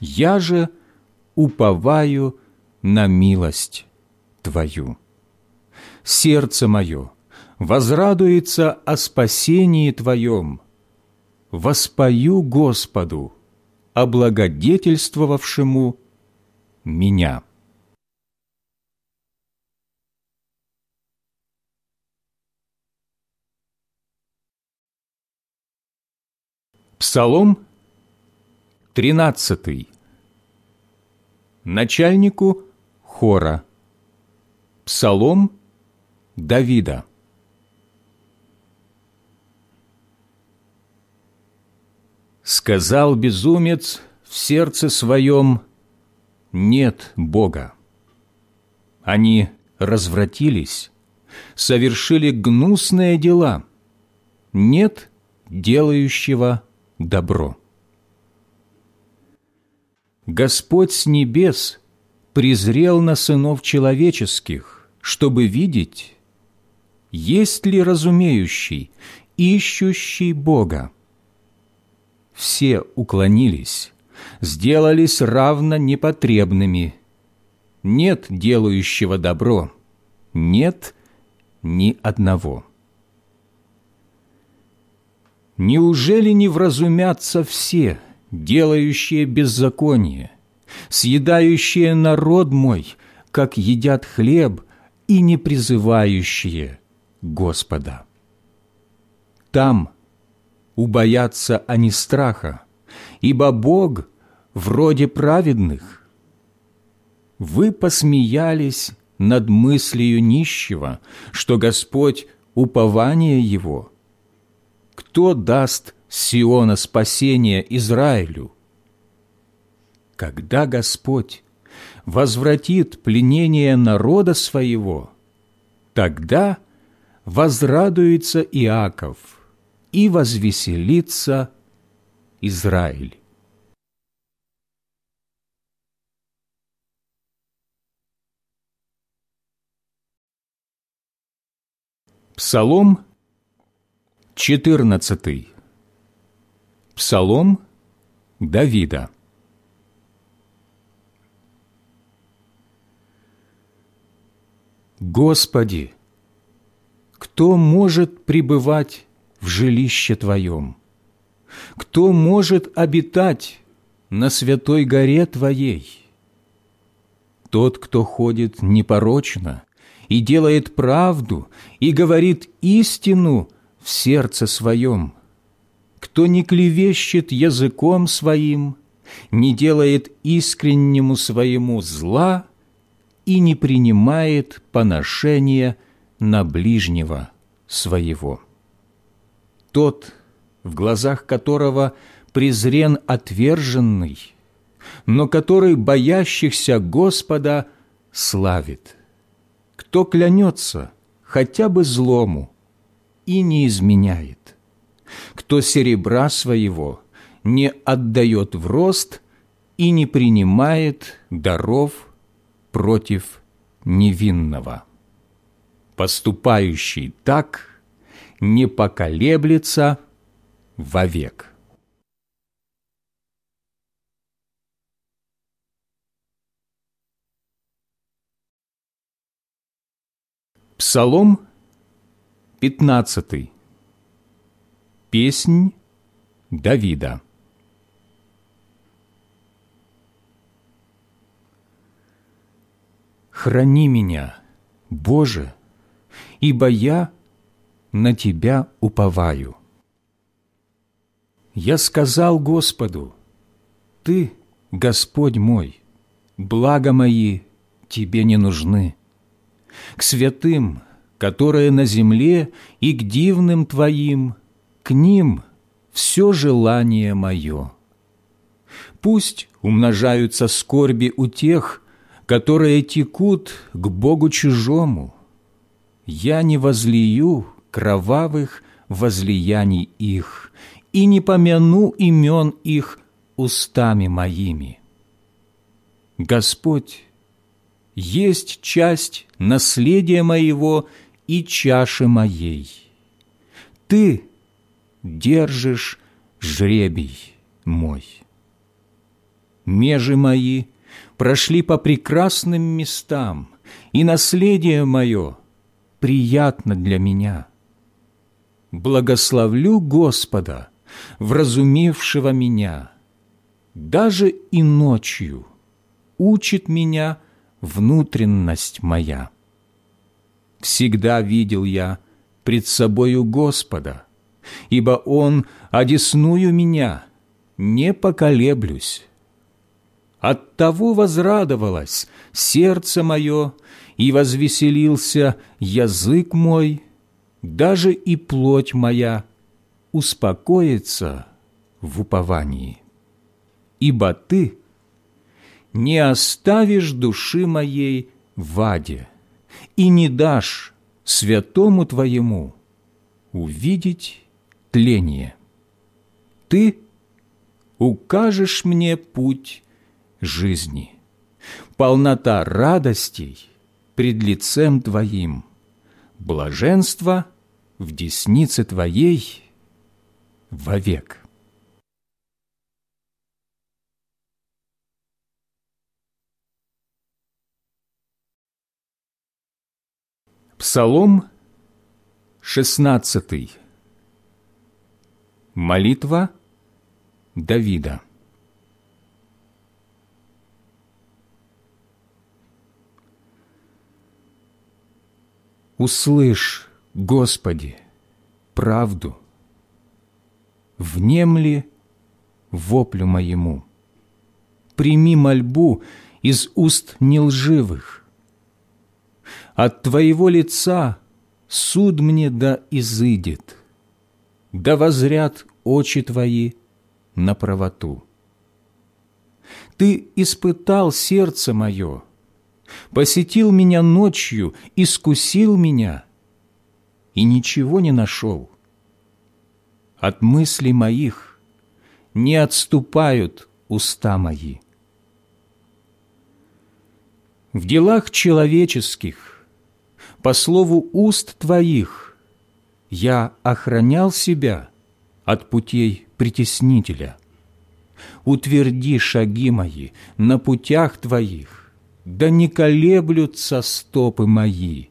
S1: Я же уповаю на милость Твою. Сердце мое возрадуется о спасении Твоем. Воспою Господу, облагодетельствовавшему меня». Псалом 13. Начальнику хора. Псалом Давида. Сказал безумец в сердце своем, нет Бога. Они развратились, совершили гнусные дела, нет делающего добро. Господь с небес презрел на сынов человеческих, чтобы видеть, есть ли разумеющий, ищущий Бога. Все уклонились, сделались равно непотребными. Нет делающего добро, нет ни одного. Неужели не вразумятся все, делающие беззаконие, съедающие народ мой, как едят хлеб, и не призывающие Господа? Там убоятся они страха, ибо Бог вроде праведных. Вы посмеялись над мыслью нищего, что Господь – упование его – кто даст Сиона спасение Израилю? Когда Господь возвратит пленение народа своего, тогда возрадуется Иаков и возвеселится Израиль. Псалом 14. Псалом Давида. Господи, кто может пребывать в жилище Твоем? Кто может обитать на святой горе Твоей? Тот, кто ходит непорочно и делает правду и говорит истину – в сердце своем, кто не клевещет языком своим, не делает искреннему своему зла и не принимает поношения на ближнего своего. Тот, в глазах которого презрен отверженный, но который боящихся Господа славит. Кто клянется хотя бы злому, и не изменяет. Кто серебра своего не отдает в рост и не принимает даров против невинного. Поступающий так не поколеблется вовек. Псалом 15. Песнь Давида. Храни меня, Боже, ибо я на Тебя уповаю. Я сказал Господу, Ты, Господь мой, благо мои Тебе не нужны. К святым, которые на земле, и к дивным Твоим, к ним все желание мое. Пусть умножаются скорби у тех, которые текут к Богу чужому. Я не возлию кровавых возлияний их, и не помяну имен их устами моими. Господь, есть часть наследия моего и чаши моей. Ты держишь жребий мой. Межи мои прошли по прекрасным местам, и наследие мое приятно для меня. Благословлю Господа, вразумившего меня, даже и ночью учит меня внутренность моя. Всегда видел я пред собою Господа, ибо Он одесную меня, не поколеблюсь. Оттого возрадовалось сердце мое, и возвеселился язык мой, даже и плоть моя успокоится в уповании. Ибо Ты не оставишь души моей в аде и не дашь святому Твоему увидеть тление. Ты укажешь мне путь жизни, полнота радостей пред лицем Твоим, блаженство в деснице Твоей вовек. Псалом 16. Молитва Давида. Услышь, Господи, правду, внемли воплю моему, прими мольбу из уст нелживых. От Твоего лица суд мне да изыдет, да возрят очи Твои на правоту. Ты испытал сердце мое, посетил меня ночью, искусил меня и ничего не нашел. От мыслей моих не отступают уста мои. В делах человеческих, по слову уст Твоих, я охранял себя от путей притеснителя. Утверди шаги мои на путях Твоих, да не колеблются стопы мои.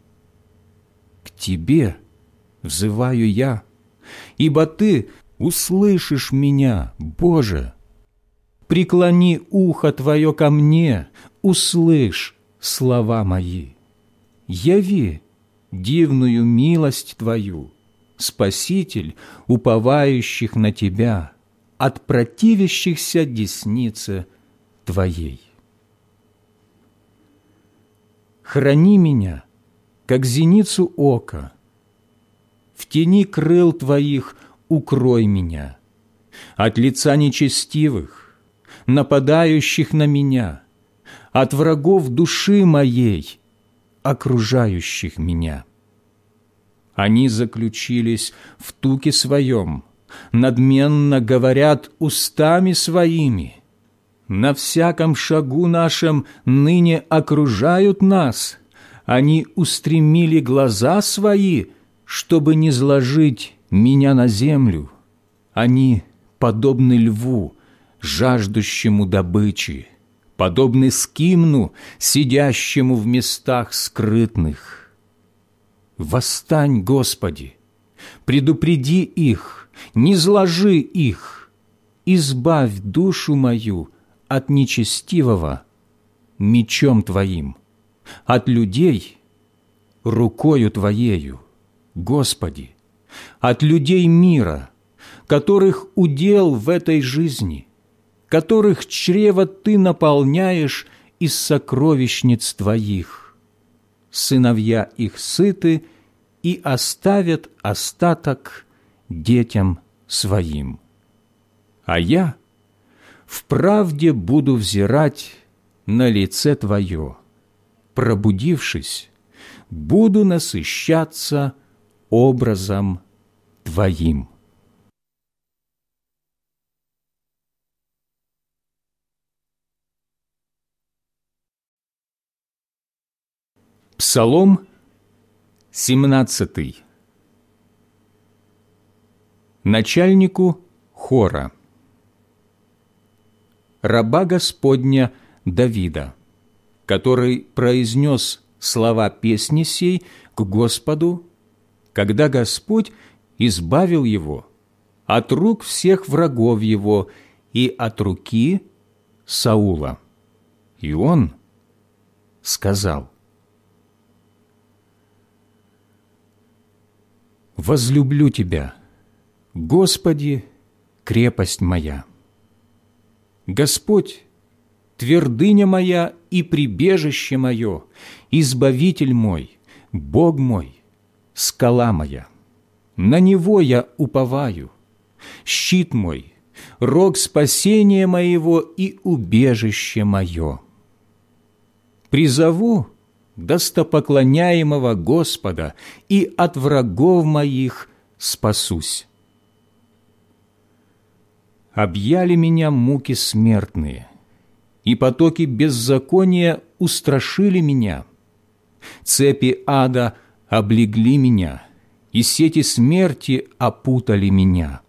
S1: К Тебе взываю я, ибо Ты услышишь меня, Боже. Преклони ухо Твое ко мне, услышь слова мои. Яви дивную милость Твою, Спаситель, уповающих на Тебя, от противящихся деснице Твоей. Храни меня, как зеницу ока. В тени крыл Твоих укрой меня. От лица нечестивых, нападающих на меня, от врагов души моей, окружающих меня. Они заключились в туке своем, надменно говорят устами своими – на всяком шагу нашем ныне окружают нас. Они устремили глаза свои, чтобы не сложить меня на землю. Они подобны льву, жаждущему добычи, подобны скимну, сидящему в местах скрытных. Восстань, Господи, предупреди их, не зложи их, избавь душу мою от нечестивого мечом Твоим, от людей рукою Твоею, Господи, от людей мира, которых удел в этой жизни – которых чрево Ты наполняешь из сокровищниц Твоих. Сыновья их сыты и оставят остаток детям своим. А я в правде буду взирать на лице Твое, пробудившись, буду насыщаться образом Твоим. Псалом 17 Начальнику хора Раба Господня Давида, который произнес слова песни сей к Господу, когда Господь избавил его от рук всех врагов его и от руки Саула. И он сказал, возлюблю Тебя, Господи, крепость моя. Господь, твердыня моя и прибежище мое, избавитель мой, Бог мой, скала моя. На Него я уповаю, щит мой, рог спасения моего и убежище мое. Призову достопоклоняемого Господа, и от врагов моих спасусь. Объяли меня муки смертные, и потоки беззакония устрашили меня. Цепи ада облегли меня, и сети смерти опутали меня.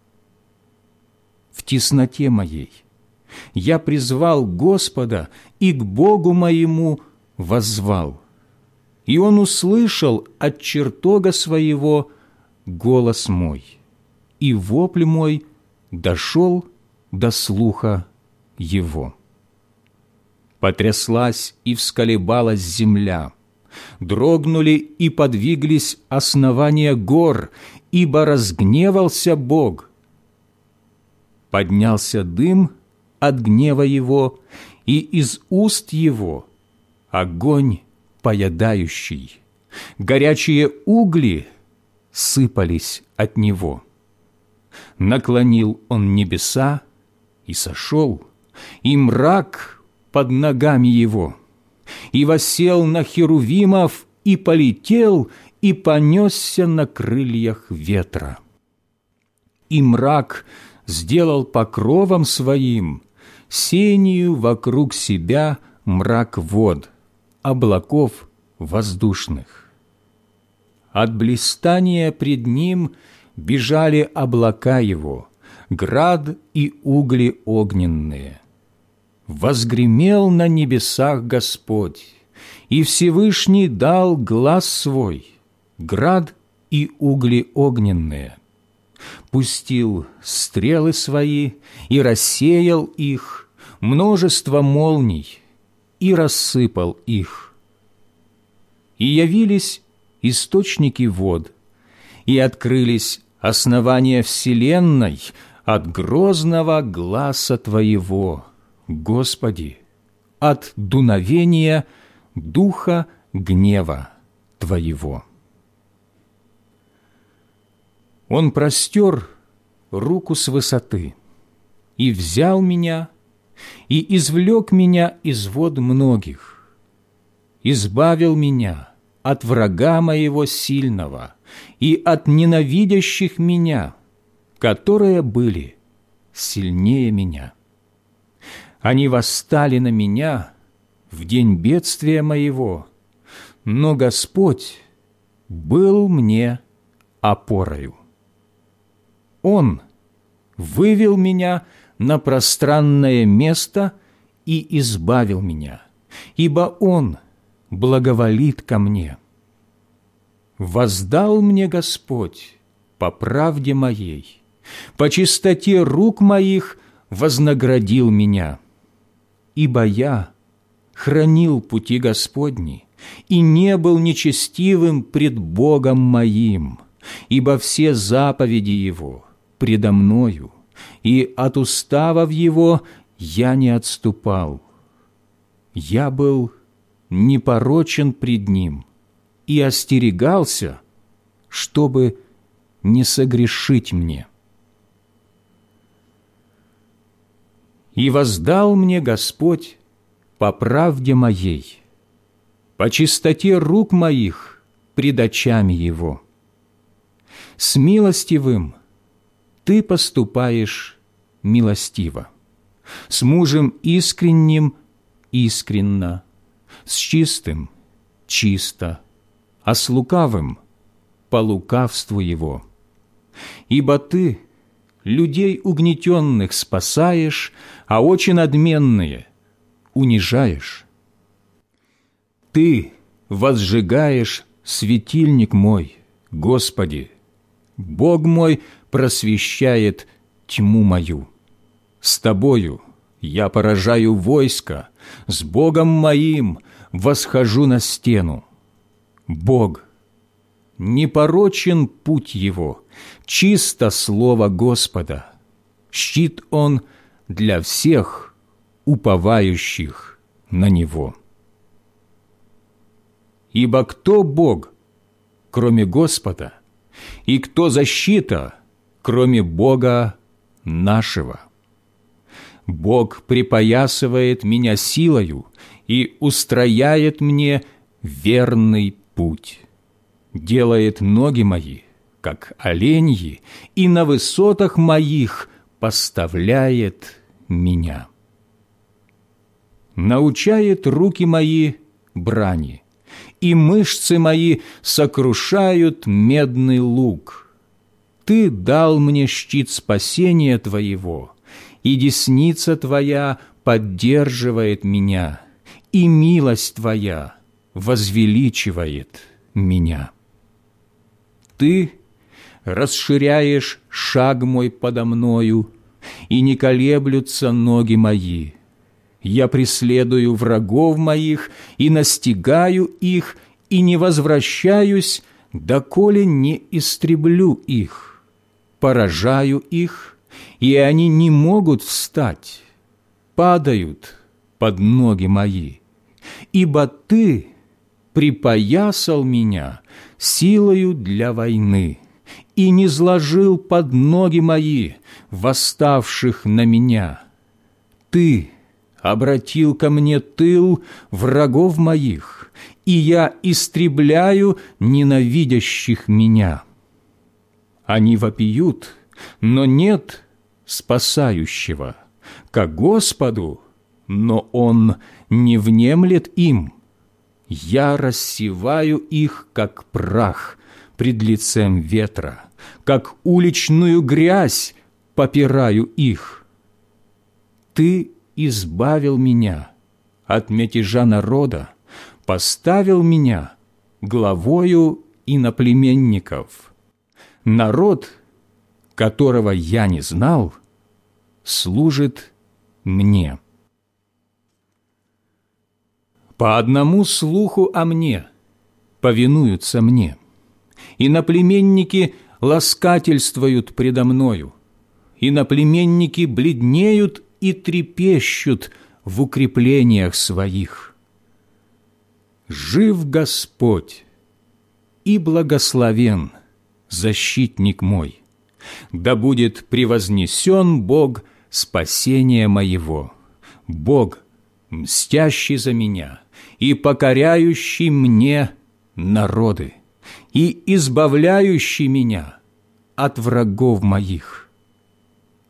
S1: В тесноте моей я призвал Господа и к Богу моему воззвал и он услышал от чертога своего голос мой, и вопль мой дошел до слуха его. Потряслась и всколебалась земля, дрогнули и подвиглись основания гор, ибо разгневался Бог. Поднялся дым от гнева его, и из уст его огонь поедающий. Горячие угли сыпались от него. Наклонил он небеса и сошел, и мрак под ногами его, и восел на херувимов, и полетел, и понесся на крыльях ветра. И мрак сделал покровом своим, сению вокруг себя мрак вод, облаков воздушных. От блистания пред ним бежали облака его, град и угли огненные. Возгремел на небесах Господь, и Всевышний дал глаз свой, град и угли огненные. Пустил стрелы свои и рассеял их, множество молний, и рассыпал их. И явились источники вод, и открылись основания вселенной от грозного гласа Твоего, Господи, от дуновения духа гнева Твоего. Он простер руку с высоты и взял меня и извлек меня из вод многих, избавил меня от врага моего сильного и от ненавидящих меня, которые были сильнее меня. Они восстали на меня в день бедствия моего, но Господь был мне опорою. Он вывел меня на пространное место и избавил меня, ибо Он благоволит ко мне. Воздал мне Господь по правде моей, по чистоте рук моих вознаградил меня, ибо я хранил пути Господни и не был нечестивым пред Богом моим, ибо все заповеди Его предо мною, и от уставов Его я не отступал. Я был непорочен пред Ним и остерегался, чтобы не согрешить мне. И воздал мне Господь по правде моей, по чистоте рук моих пред очами Его. С милостивым ты поступаешь милостиво, с мужем искренним искренно, с чистым чисто, а с лукавым по лукавству его. Ибо ты людей угнетенных спасаешь, а очень надменные унижаешь. Ты возжигаешь светильник мой, Господи, Бог мой просвещает тьму мою. С Тобою я поражаю войско, с Богом моим восхожу на стену. Бог, непорочен путь Его, чисто слово Господа, щит Он для всех уповающих на Него. Ибо кто Бог, кроме Господа, и кто защита, кроме Бога нашего? Бог припоясывает меня силою и устрояет мне верный путь, делает ноги мои, как оленьи, и на высотах моих поставляет меня. Научает руки мои брани, и мышцы мои сокрушают медный лук. Ты дал мне щит спасения Твоего, и десница Твоя поддерживает меня, и милость Твоя возвеличивает меня. Ты расширяешь шаг мой подо мною, и не колеблются ноги мои. Я преследую врагов моих и настигаю их, и не возвращаюсь, доколе не истреблю их. Поражаю их, и они не могут встать, падают под ноги мои. Ибо Ты припоясал меня силою для войны и не сложил под ноги мои, восставших на меня. Ты обратил ко мне тыл врагов моих, и я истребляю ненавидящих меня. Они вопиют, но нет спасающего, к Господу, но Он не внемлет им. Я рассеваю их, как прах, пред лицем ветра, как уличную грязь попираю их. Ты избавил меня от мятежа народа, поставил меня главою иноплеменников. Народ, которого я не знал, служит мне. По одному слуху о мне повинуются мне, и наплеменники ласкательствуют предо мною, и наплеменники бледнеют и трепещут в укреплениях своих. Жив Господь и благословен защитник мой, да будет превознесен Бог спасения моего, Бог, мстящий за меня и покоряющий мне народы, и избавляющий меня от врагов моих.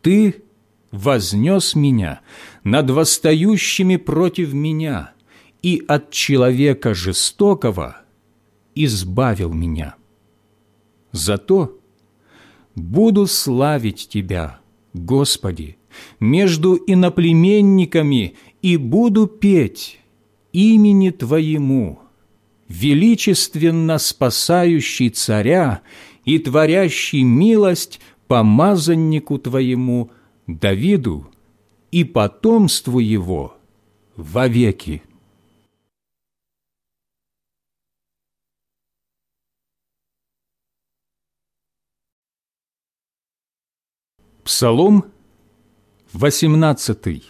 S1: Ты вознес меня над восстающими против меня и от человека жестокого избавил меня. Зато буду славить Тебя, Господи, между иноплеменниками и буду петь имени Твоему, величественно спасающий царя и творящий милость помазаннику Твоему Давиду и потомству его вовеки. Псалом 18.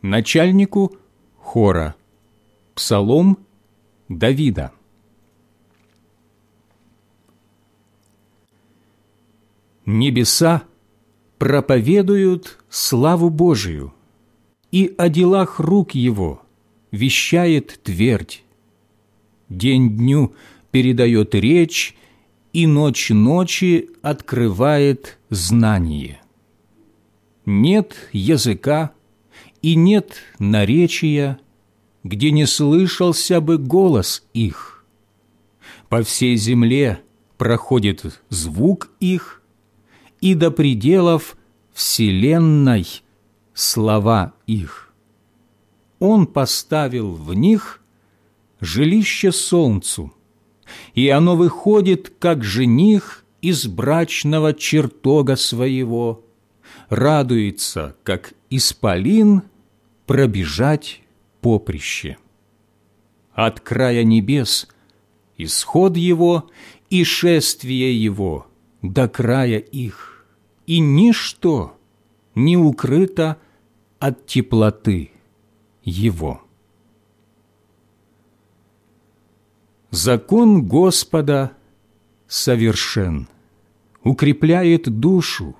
S1: Начальнику хора. Псалом Давида. Небеса проповедуют славу Божию, и о делах рук Его вещает твердь. День дню передает речь, и ночь ночи открывает знание. Нет языка и нет наречия, где не слышался бы голос их. По всей земле проходит звук их, и до пределов вселенной слова их. Он поставил в них жилище солнцу, и оно выходит, как жених из брачного чертога своего, радуется, как исполин, пробежать поприще. От края небес исход его и шествие его до края их, и ничто не укрыто от теплоты его. Закон Господа совершен, укрепляет душу.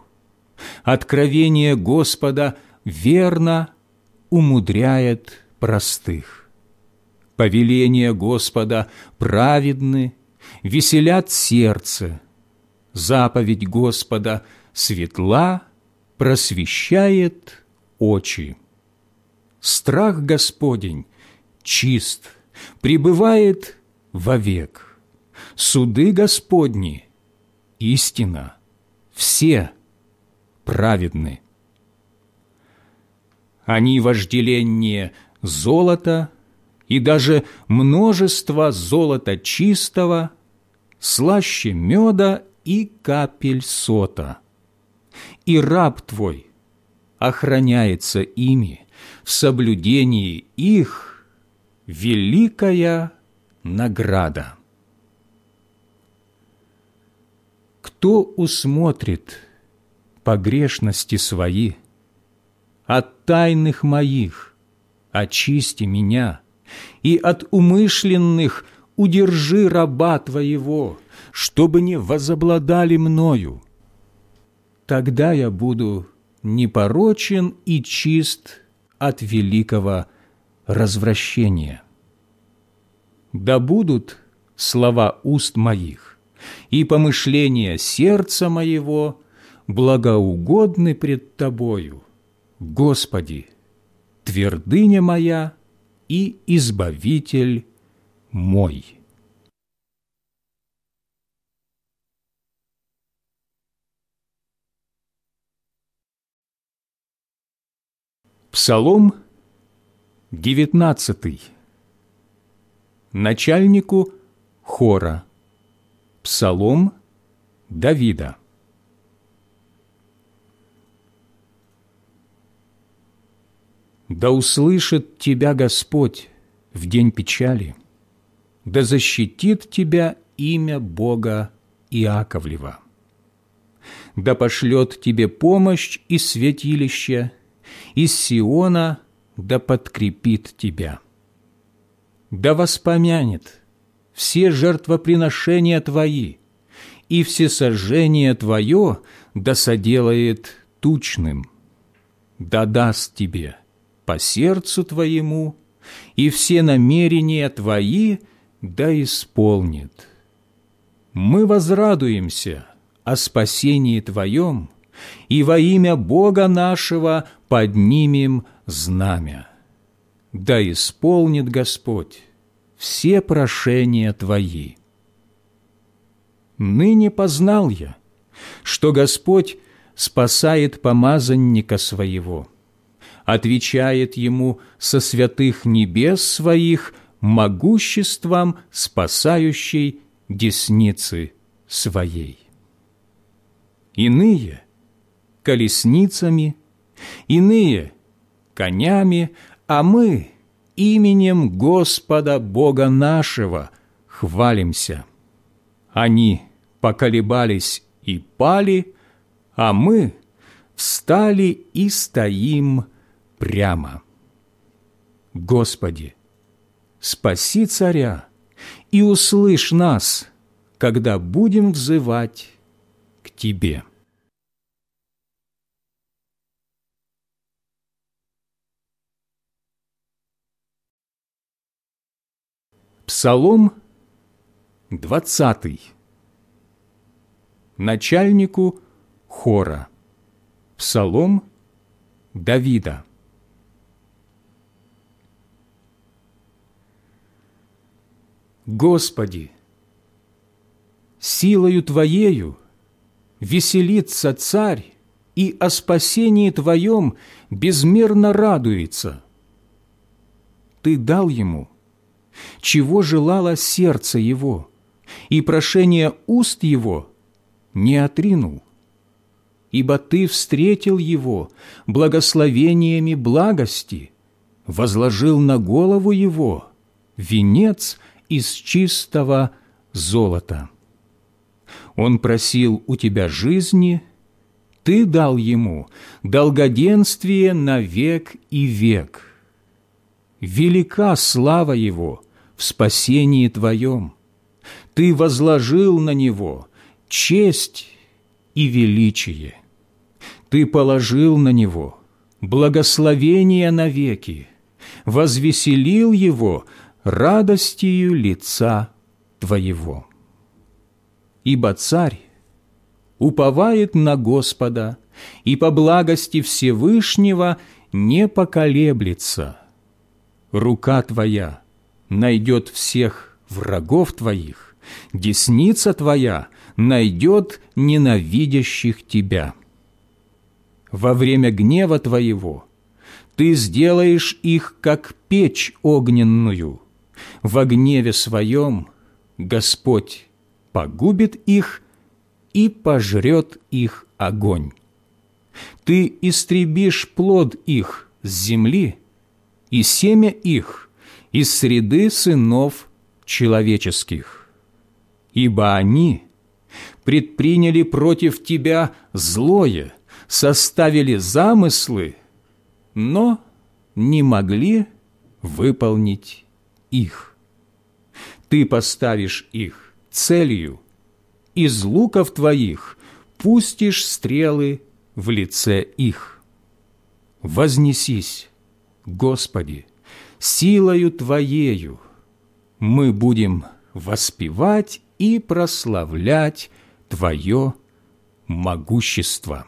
S1: Откровение Господа верно умудряет простых. Повеления Господа праведны, веселят сердце. Заповедь Господа светла, просвещает очи. Страх Господень чист, пребывает вовек. Суды Господни, истина, все праведны. Они вожделение золота и даже множество золота чистого, слаще меда и капель сота. И раб твой охраняется ими, в соблюдении их великая награда. Кто усмотрит погрешности свои от тайных моих, очисти меня, и от умышленных удержи раба Твоего, чтобы не возобладали мною. Тогда я буду непорочен и чист от великого развращения да будут слова уст моих и помышления сердца моего благоугодны пред Тобою, Господи, твердыня моя и избавитель мой». Псалом девятнадцатый начальнику хора. Псалом Давида. Да услышит тебя Господь в день печали, да защитит тебя имя Бога Иаковлева. Да пошлет тебе помощь из святилища, из Сиона да подкрепит тебя да воспомянет все жертвоприношения Твои, и все сожжения Твое да соделает тучным, да даст Тебе по сердцу Твоему, и все намерения Твои да исполнит. Мы возрадуемся о спасении Твоем, и во имя Бога нашего поднимем знамя да исполнит Господь все прошения Твои. Ныне познал я, что Господь спасает помазанника своего, отвечает ему со святых небес своих могуществом спасающей десницы своей. Иные – колесницами, иные – конями, а мы именем Господа Бога нашего хвалимся. Они поколебались и пали, а мы встали и стоим прямо. Господи, спаси царя и услышь нас, когда будем взывать к Тебе. Псалом двадцатый начальнику хора. Псалом Давида. Господи, силою Твоею веселится царь и о спасении Твоем безмерно радуется. Ты дал ему, чего желало сердце его, и прошение уст его не отринул, ибо Ты встретил его благословениями благости, возложил на голову его венец из чистого золота. Он просил у Тебя жизни, Ты дал ему долгоденствие на век и век. Велика слава Его в спасении Твоем. Ты возложил на Него честь и величие. Ты положил на него благословение навеки, возвеселил его радостью лица Твоего. Ибо Царь уповает на Господа и по благости Всевышнего не поколеблется. Рука Твоя найдет всех врагов Твоих, десница Твоя найдет ненавидящих тебя. Во время гнева твоего ты сделаешь их, как печь огненную. Во гневе своем Господь погубит их и пожрет их огонь. Ты истребишь плод их с земли и семя их из среды сынов человеческих, ибо они предприняли против тебя злое, составили замыслы, но не могли выполнить их. Ты поставишь их целью, из луков твоих пустишь стрелы в лице их. Вознесись, Господи, силою Твоею, мы будем воспевать и прославлять Твое могущество.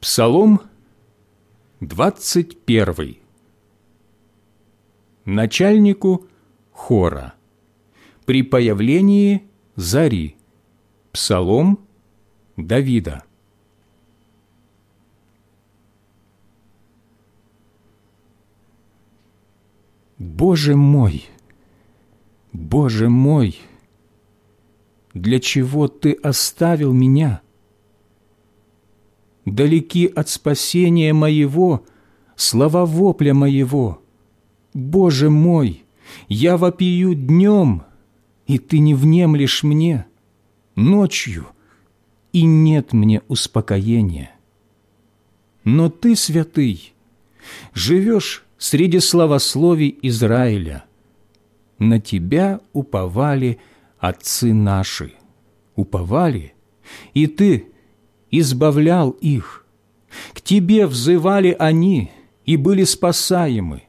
S1: Псалом 21. Начальнику хора. При появлении зари. Псалом Давида. Боже мой, Боже мой, для чего Ты оставил меня? Далеки от спасения моего, слова вопля моего. Боже мой, я вопию днем, и Ты не внемлешь мне, ночью, и нет мне успокоения. Но Ты, святый, живешь среди славословий Израиля. На Тебя уповали отцы наши, уповали, и Ты избавлял их. К Тебе взывали они и были спасаемы,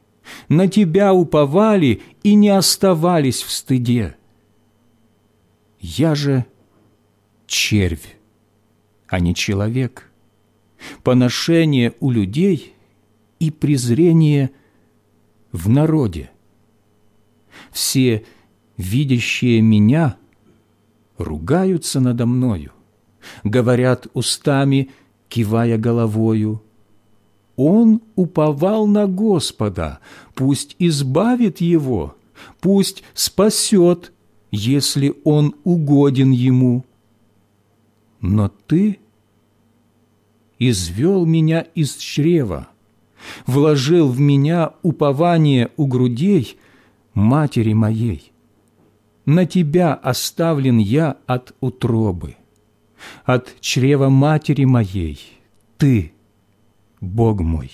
S1: на Тебя уповали и не оставались в стыде. Я же червь, а не человек. Поношение у людей и презрение – в народе. все видящие меня ругаются надо мною, говорят устами, кивая головою. Он уповал на Господа, пусть избавит его, пусть спасет, если он угоден ему. Но ты извел меня из чрева, вложил в меня упование у грудей матери моей. На тебя оставлен я от утробы, от чрева матери моей, ты, Бог мой.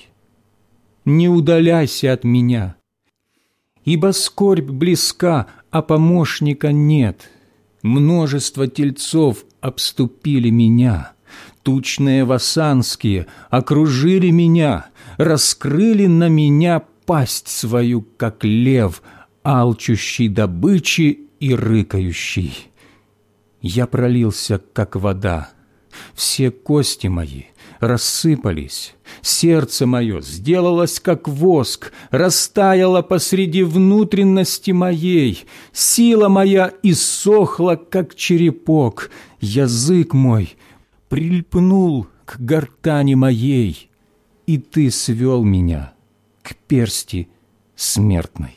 S1: Не удаляйся от меня, ибо скорбь близка, а помощника нет. Множество тельцов обступили меня, тучные васанские окружили меня, раскрыли на меня пасть свою, как лев, алчущий добычи и рыкающий. Я пролился, как вода, все кости мои рассыпались, сердце мое сделалось, как воск, растаяло посреди внутренности моей, сила моя иссохла, как черепок, язык мой прильпнул к гортани моей, и ты свел меня к персти смертной.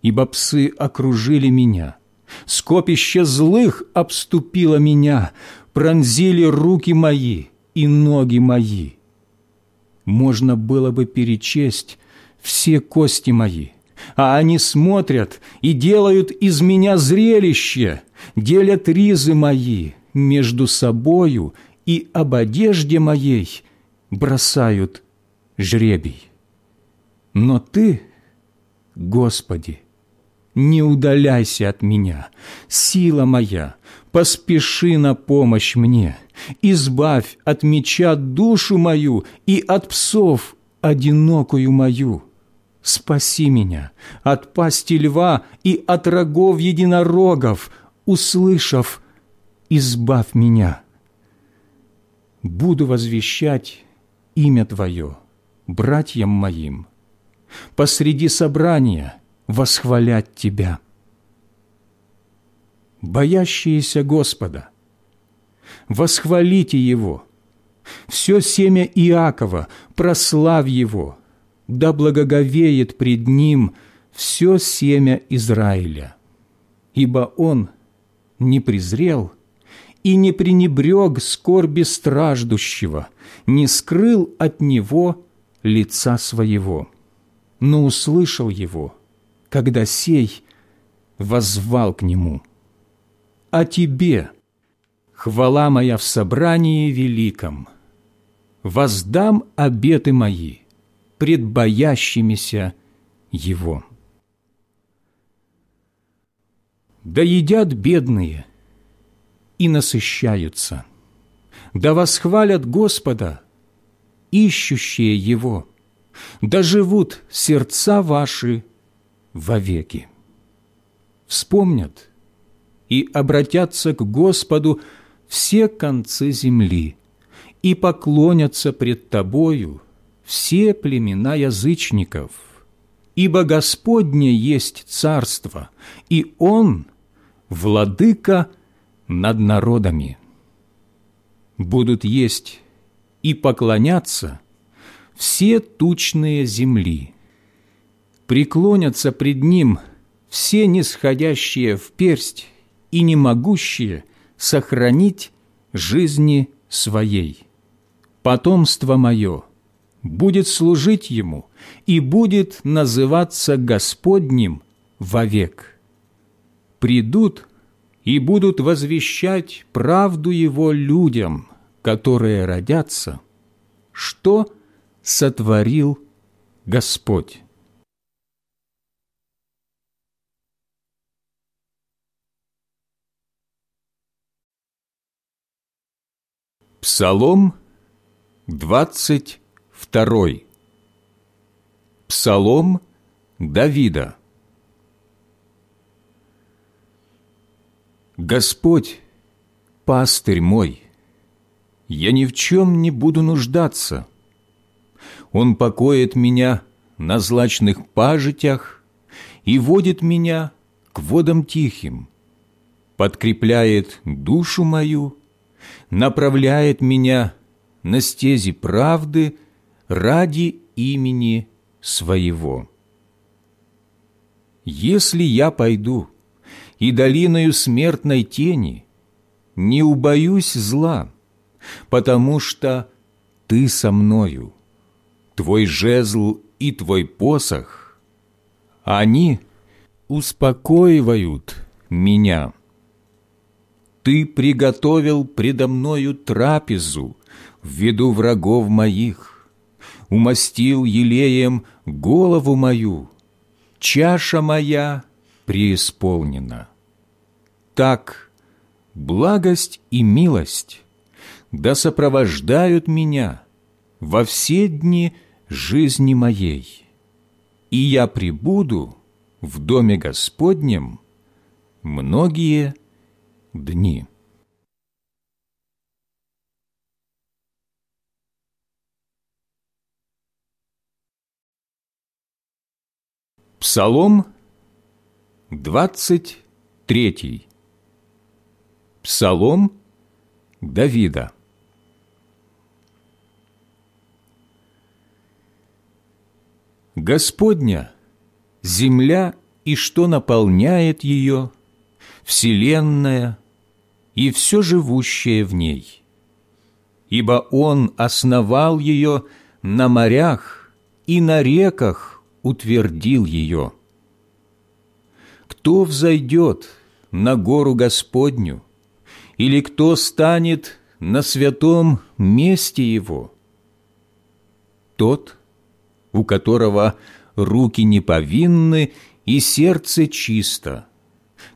S1: Ибо псы окружили меня, скопище злых обступило меня, пронзили руки мои и ноги мои. Можно было бы перечесть все кости мои, а они смотрят и делают из меня зрелище, делят ризы мои между собою и об одежде моей бросают жребий. Но Ты, Господи, не удаляйся от меня, сила моя, поспеши на помощь мне, избавь от меча душу мою и от псов одинокую мою. Спаси меня от пасти льва и от рогов единорогов, услышав, избавь меня. Буду возвещать имя Твое братьям моим, посреди собрания восхвалять Тебя боящиеся Господа. Восхвалите Его. Все семя Иакова, прославь Его. Да благоговеет пред Ним все семя Израиля. Ибо Он не презрел и не пренебрег скорби страждущего, не скрыл от Него лица Своего, но услышал Его, когда сей воззвал к Нему о Тебе, хвала моя в собрании великом. Воздам обеты мои пред боящимися Его. Да едят бедные и насыщаются, да восхвалят Господа, ищущие Его, да живут сердца ваши вовеки. Вспомнят – и обратятся к Господу все концы земли, и поклонятся пред Тобою все племена язычников, ибо Господне есть царство, и Он – владыка над народами. Будут есть и поклоняться все тучные земли, преклонятся пред Ним все нисходящие в персть, и не могущие сохранить жизни своей. Потомство мое будет служить ему и будет называться Господним вовек. Придут и будут возвещать правду его людям, которые родятся, что сотворил Господь. Псалом двадцать второй. Псалом Давида. Господь, пастырь мой, я ни в чем не буду нуждаться. Он покоит меня на злачных пажитях и водит меня к водам тихим, подкрепляет душу мою, направляет меня на стези правды ради имени своего. Если я пойду и долиною смертной тени, не убоюсь зла, потому что Ты со мною, Твой жезл и Твой посох, они успокоивают меня. Ты приготовил предо мною трапезу в виду врагов моих, умастил елеем голову мою, чаша моя преисполнена. Так благость и милость да сопровождают меня во все дни жизни моей, и я пребуду в доме Господнем многие дни. Псалом двадцать третий. Псалом Давида. Господня, земля и что наполняет ее, вселенная и все живущее в ней. Ибо Он основал ее на морях и на реках утвердил ее. Кто взойдет на гору Господню, или кто станет на святом месте Его? Тот, у которого руки не повинны и сердце чисто,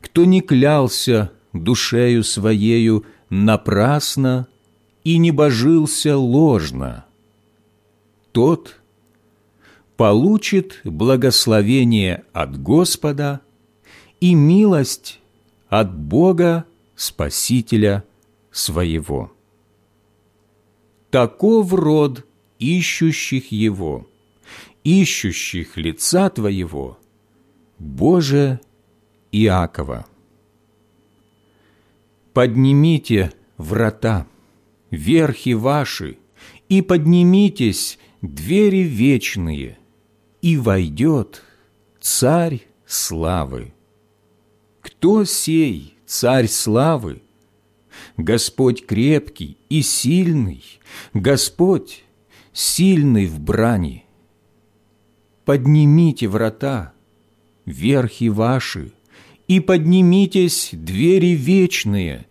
S1: кто не клялся душею своею напрасно и не божился ложно, тот получит благословение от Господа и милость от Бога Спасителя своего. Таков род ищущих Его, ищущих лица Твоего, Боже Иакова. Поднимите врата, верхи ваши, и поднимитесь двери вечные, и войдет Царь славы. Кто сей Царь славы? Господь крепкий и сильный, Господь сильный в брани. Поднимите врата, верхи ваши, и поднимитесь двери вечные,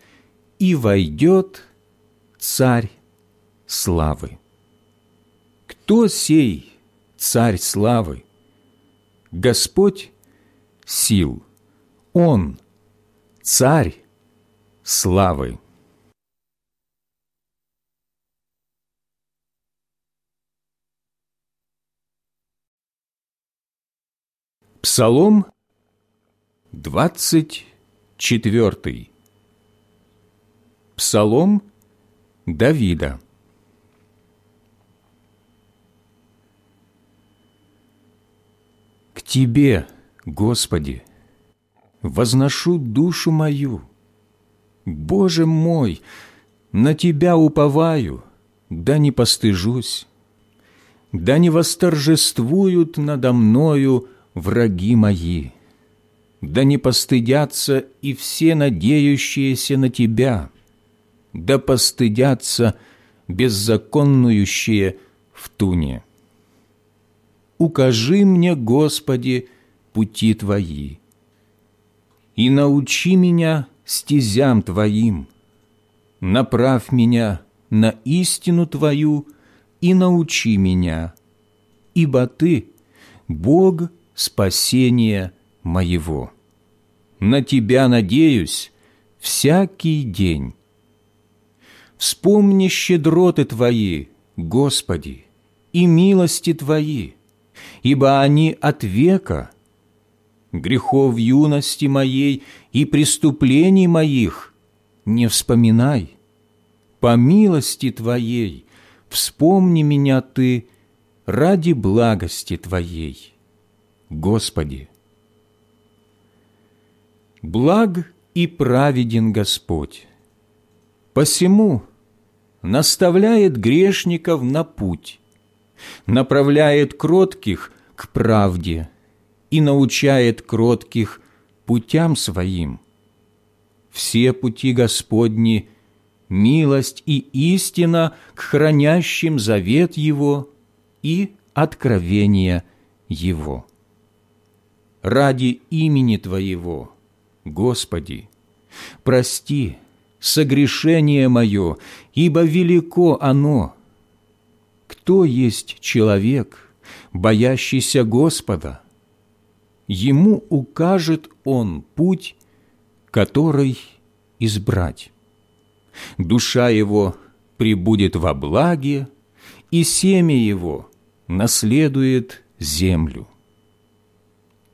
S1: и войдет Царь славы. Кто сей Царь славы? Господь сил, Он – Царь славы. Псалом двадцать четвертый. Псалом Давида. К Тебе, Господи, возношу душу мою. Боже мой, на Тебя уповаю, да не постыжусь, да не восторжествуют надо мною враги мои, да не постыдятся и все надеющиеся на Тебя, да постыдятся беззаконнующие в туне. Укажи мне, Господи, пути Твои, и научи меня стезям Твоим. Направь меня на истину Твою и научи меня, ибо Ты – Бог спасения моего. На Тебя надеюсь всякий день. Вспомни щедроты Твои, Господи, и милости Твои, ибо они от века – грехов юности моей и преступлений моих не вспоминай. По милости Твоей вспомни меня Ты ради благости Твоей. Господи, благ и праведен Господь. Посему наставляет грешников на путь, направляет кротких к правде и научает кротких путям своим. Все пути Господни – милость и истина к хранящим завет Его и откровение Его. Ради имени Твоего, Господи, прости согрешение мое, ибо велико оно. Кто есть человек, боящийся Господа? Ему укажет Он путь, который избрать. Душа его прибудет во благе, и семя его наследует землю.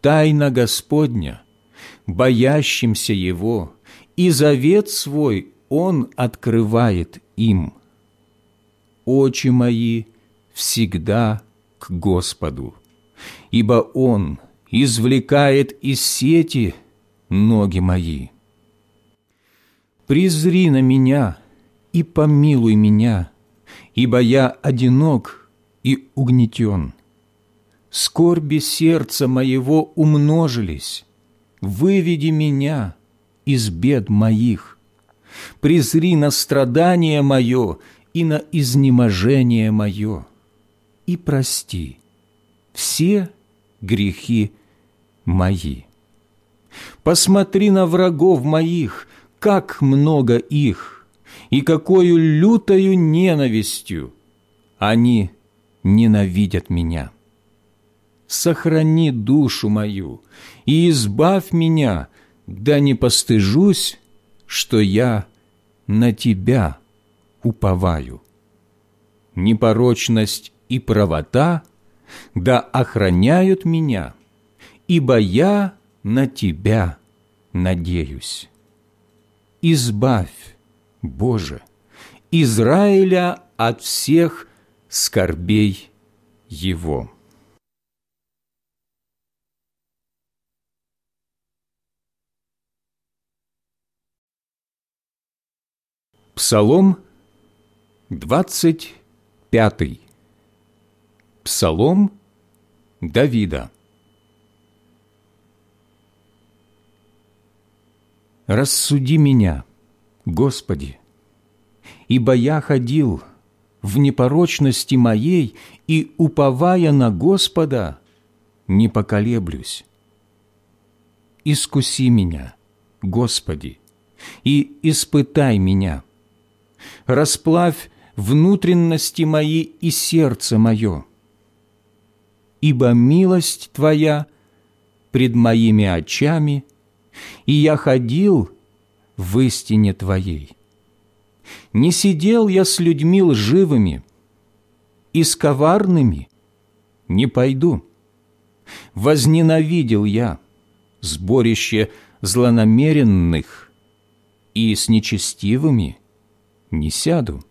S1: Тайна Господня, боящимся Его, и завет свой Он открывает им. Очи мои всегда к Господу, ибо Он извлекает из сети ноги мои. Призри на меня и помилуй меня, ибо я одинок и угнетен. Скорби сердца моего умножились, выведи меня из бед моих. Призри на страдание мое и на изнеможение мое, и прости все грехи мои. Посмотри на врагов моих, как много их, и какую лютою ненавистью они ненавидят меня. Сохрани душу мою и избавь меня, да не постыжусь, что я на Тебя уповаю. Непорочность и правота да охраняют меня, ибо я на Тебя надеюсь. Избавь, Боже, Израиля от всех скорбей его. Псалом двадцать пятый. Псалом Давида. «Рассуди меня, Господи, ибо я ходил в непорочности моей и, уповая на Господа, не поколеблюсь. Искуси меня, Господи, и испытай меня. Расплавь внутренности мои и сердце мое. Ибо милость Твоя пред моими очами, и я ходил в истине Твоей. Не сидел я с людьми лживыми и с коварными не пойду. Возненавидел я сборище злонамеренных и с нечестивыми не сяду.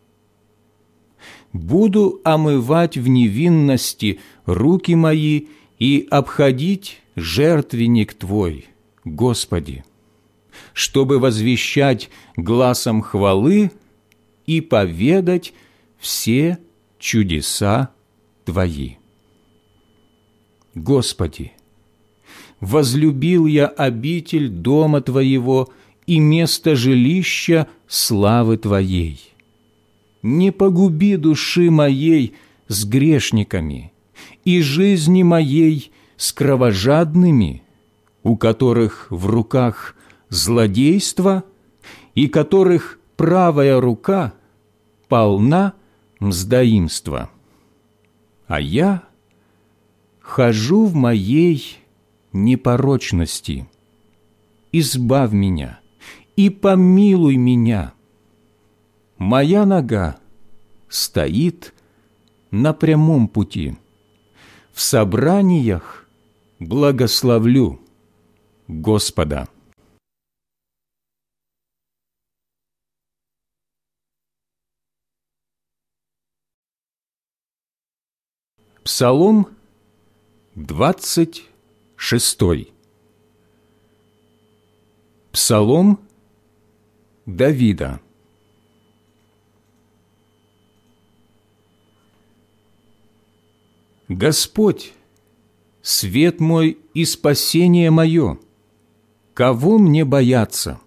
S1: Буду омывать в невинности руки мои и обходить жертвенник Твой, Господи, чтобы возвещать глазом хвалы и поведать все чудеса Твои. Господи, возлюбил я обитель дома Твоего и место жилища славы Твоей. Не погуби души моей с грешниками и жизни моей с кровожадными, у которых в руках злодейство и которых правая рука полна мздоимства. А я хожу в моей непорочности. Избавь меня и помилуй меня. Моя нога стоит на прямом пути. В собраниях благословлю Господа. Псалом двадцать шестой. Псалом Давида Господь, свет мой и спасение мое, кого мне бояться?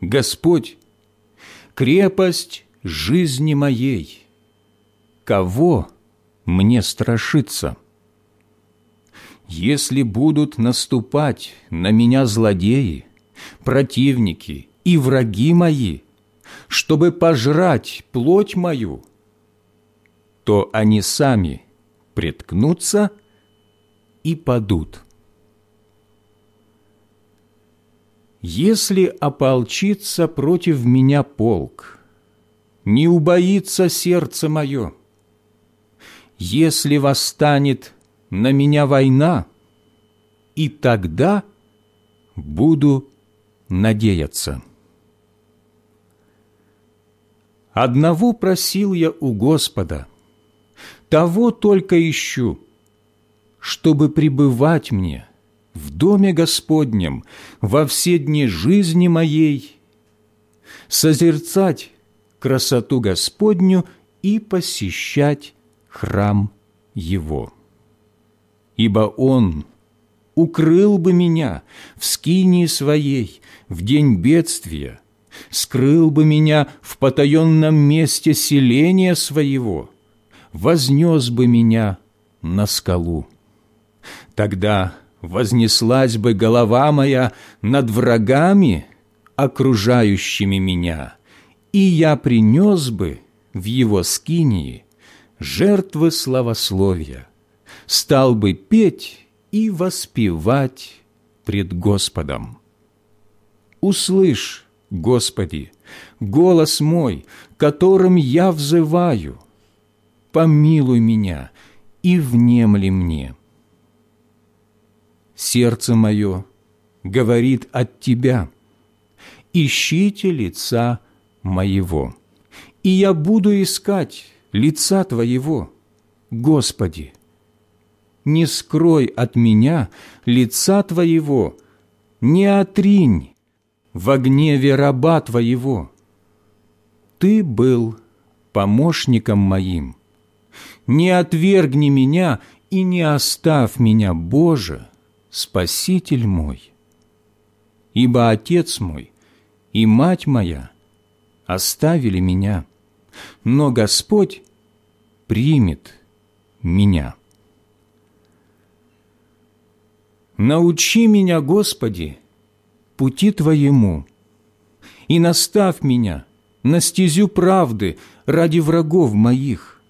S1: Господь, крепость жизни моей, кого мне страшиться? Если будут наступать на меня злодеи, противники и враги мои, чтобы пожрать плоть мою, то они сами приткнутся и падут. Если ополчится против меня полк, не убоится сердце мое. Если восстанет на меня война, и тогда буду надеяться. Одного просил я у Господа, того только ищу, чтобы пребывать мне в доме Господнем во все дни жизни моей, созерцать красоту Господню и посещать храм Его. Ибо Он укрыл бы меня в скинии своей в день бедствия, скрыл бы меня в потаенном месте селения своего, вознес бы меня на скалу. Тогда вознеслась бы голова моя над врагами, окружающими меня, и я принес бы в его скинии жертвы славословия, стал бы петь и воспевать пред Господом. Услышь, Господи, голос мой, которым я взываю, помилуй меня и внемли мне. Сердце мое говорит от Тебя, ищите лица моего, и я буду искать лица Твоего, Господи, не скрой от меня лица Твоего, не отринь в гневе раба Твоего. Ты был помощником моим. Не отвергни меня и не оставь меня, Боже, Спаситель мой. Ибо Отец мой и Мать моя оставили меня, но Господь примет меня». Научи меня, Господи, пути Твоему, и наставь меня на стезю правды ради врагов моих.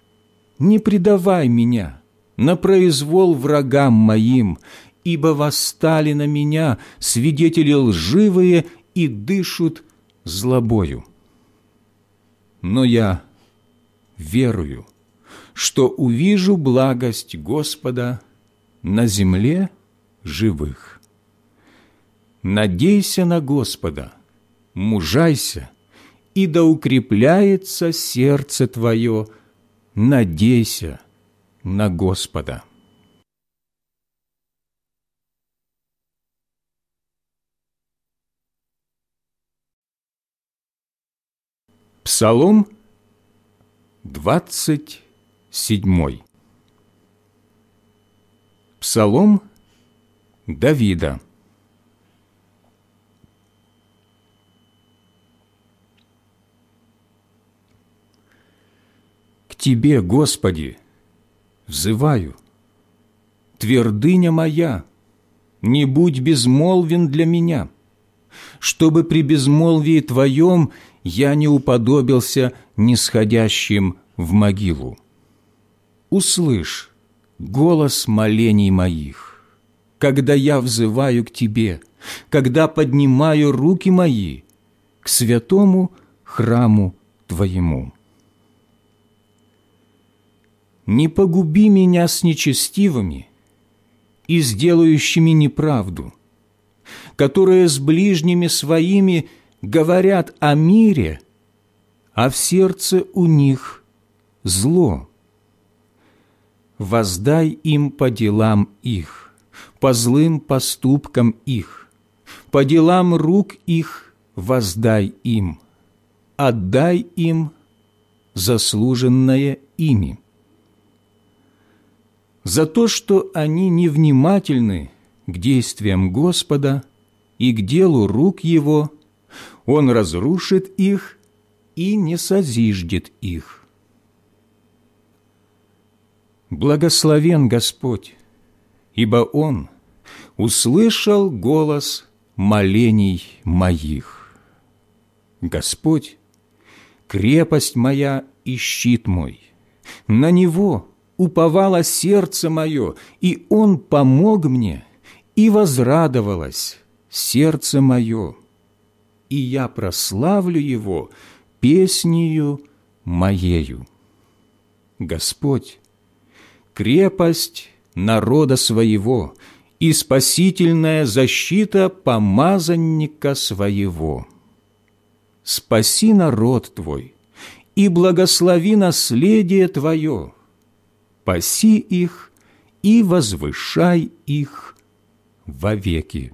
S1: Не предавай меня на произвол врагам моим, ибо восстали на меня свидетели лживые и дышут злобою. Но я верую, что увижу благость Господа на земле живых. Надейся на Господа, мужайся, и да укрепляется сердце твое, надейся на Господа. Псалом двадцать седьмой. Псалом Давида. Тебе, Господи, взываю, твердыня моя, не будь безмолвен для меня, чтобы при безмолвии Твоем я не уподобился нисходящим в могилу. Услышь голос молений моих когда я взываю к Тебе, когда поднимаю руки мои к святому храму Твоему. Не погуби меня с нечестивыми и сделающими неправду, которые с ближними своими говорят о мире, а в сердце у них зло. Воздай им по делам их по злым поступкам их, по делам рук их воздай им, отдай им заслуженное ими. За то, что они невнимательны к действиям Господа и к делу рук Его, Он разрушит их и не созиждет их. Благословен Господь, ибо Он услышал голос молений моих. Господь, крепость моя и щит мой, на Него уповало сердце мое, и Он помог мне, и возрадовалось сердце мое, и я прославлю Его песнею моею. Господь, крепость народа своего и спасительная защита помазанника своего. Спаси народ Твой и благослови наследие Твое, паси их и возвышай их вовеки.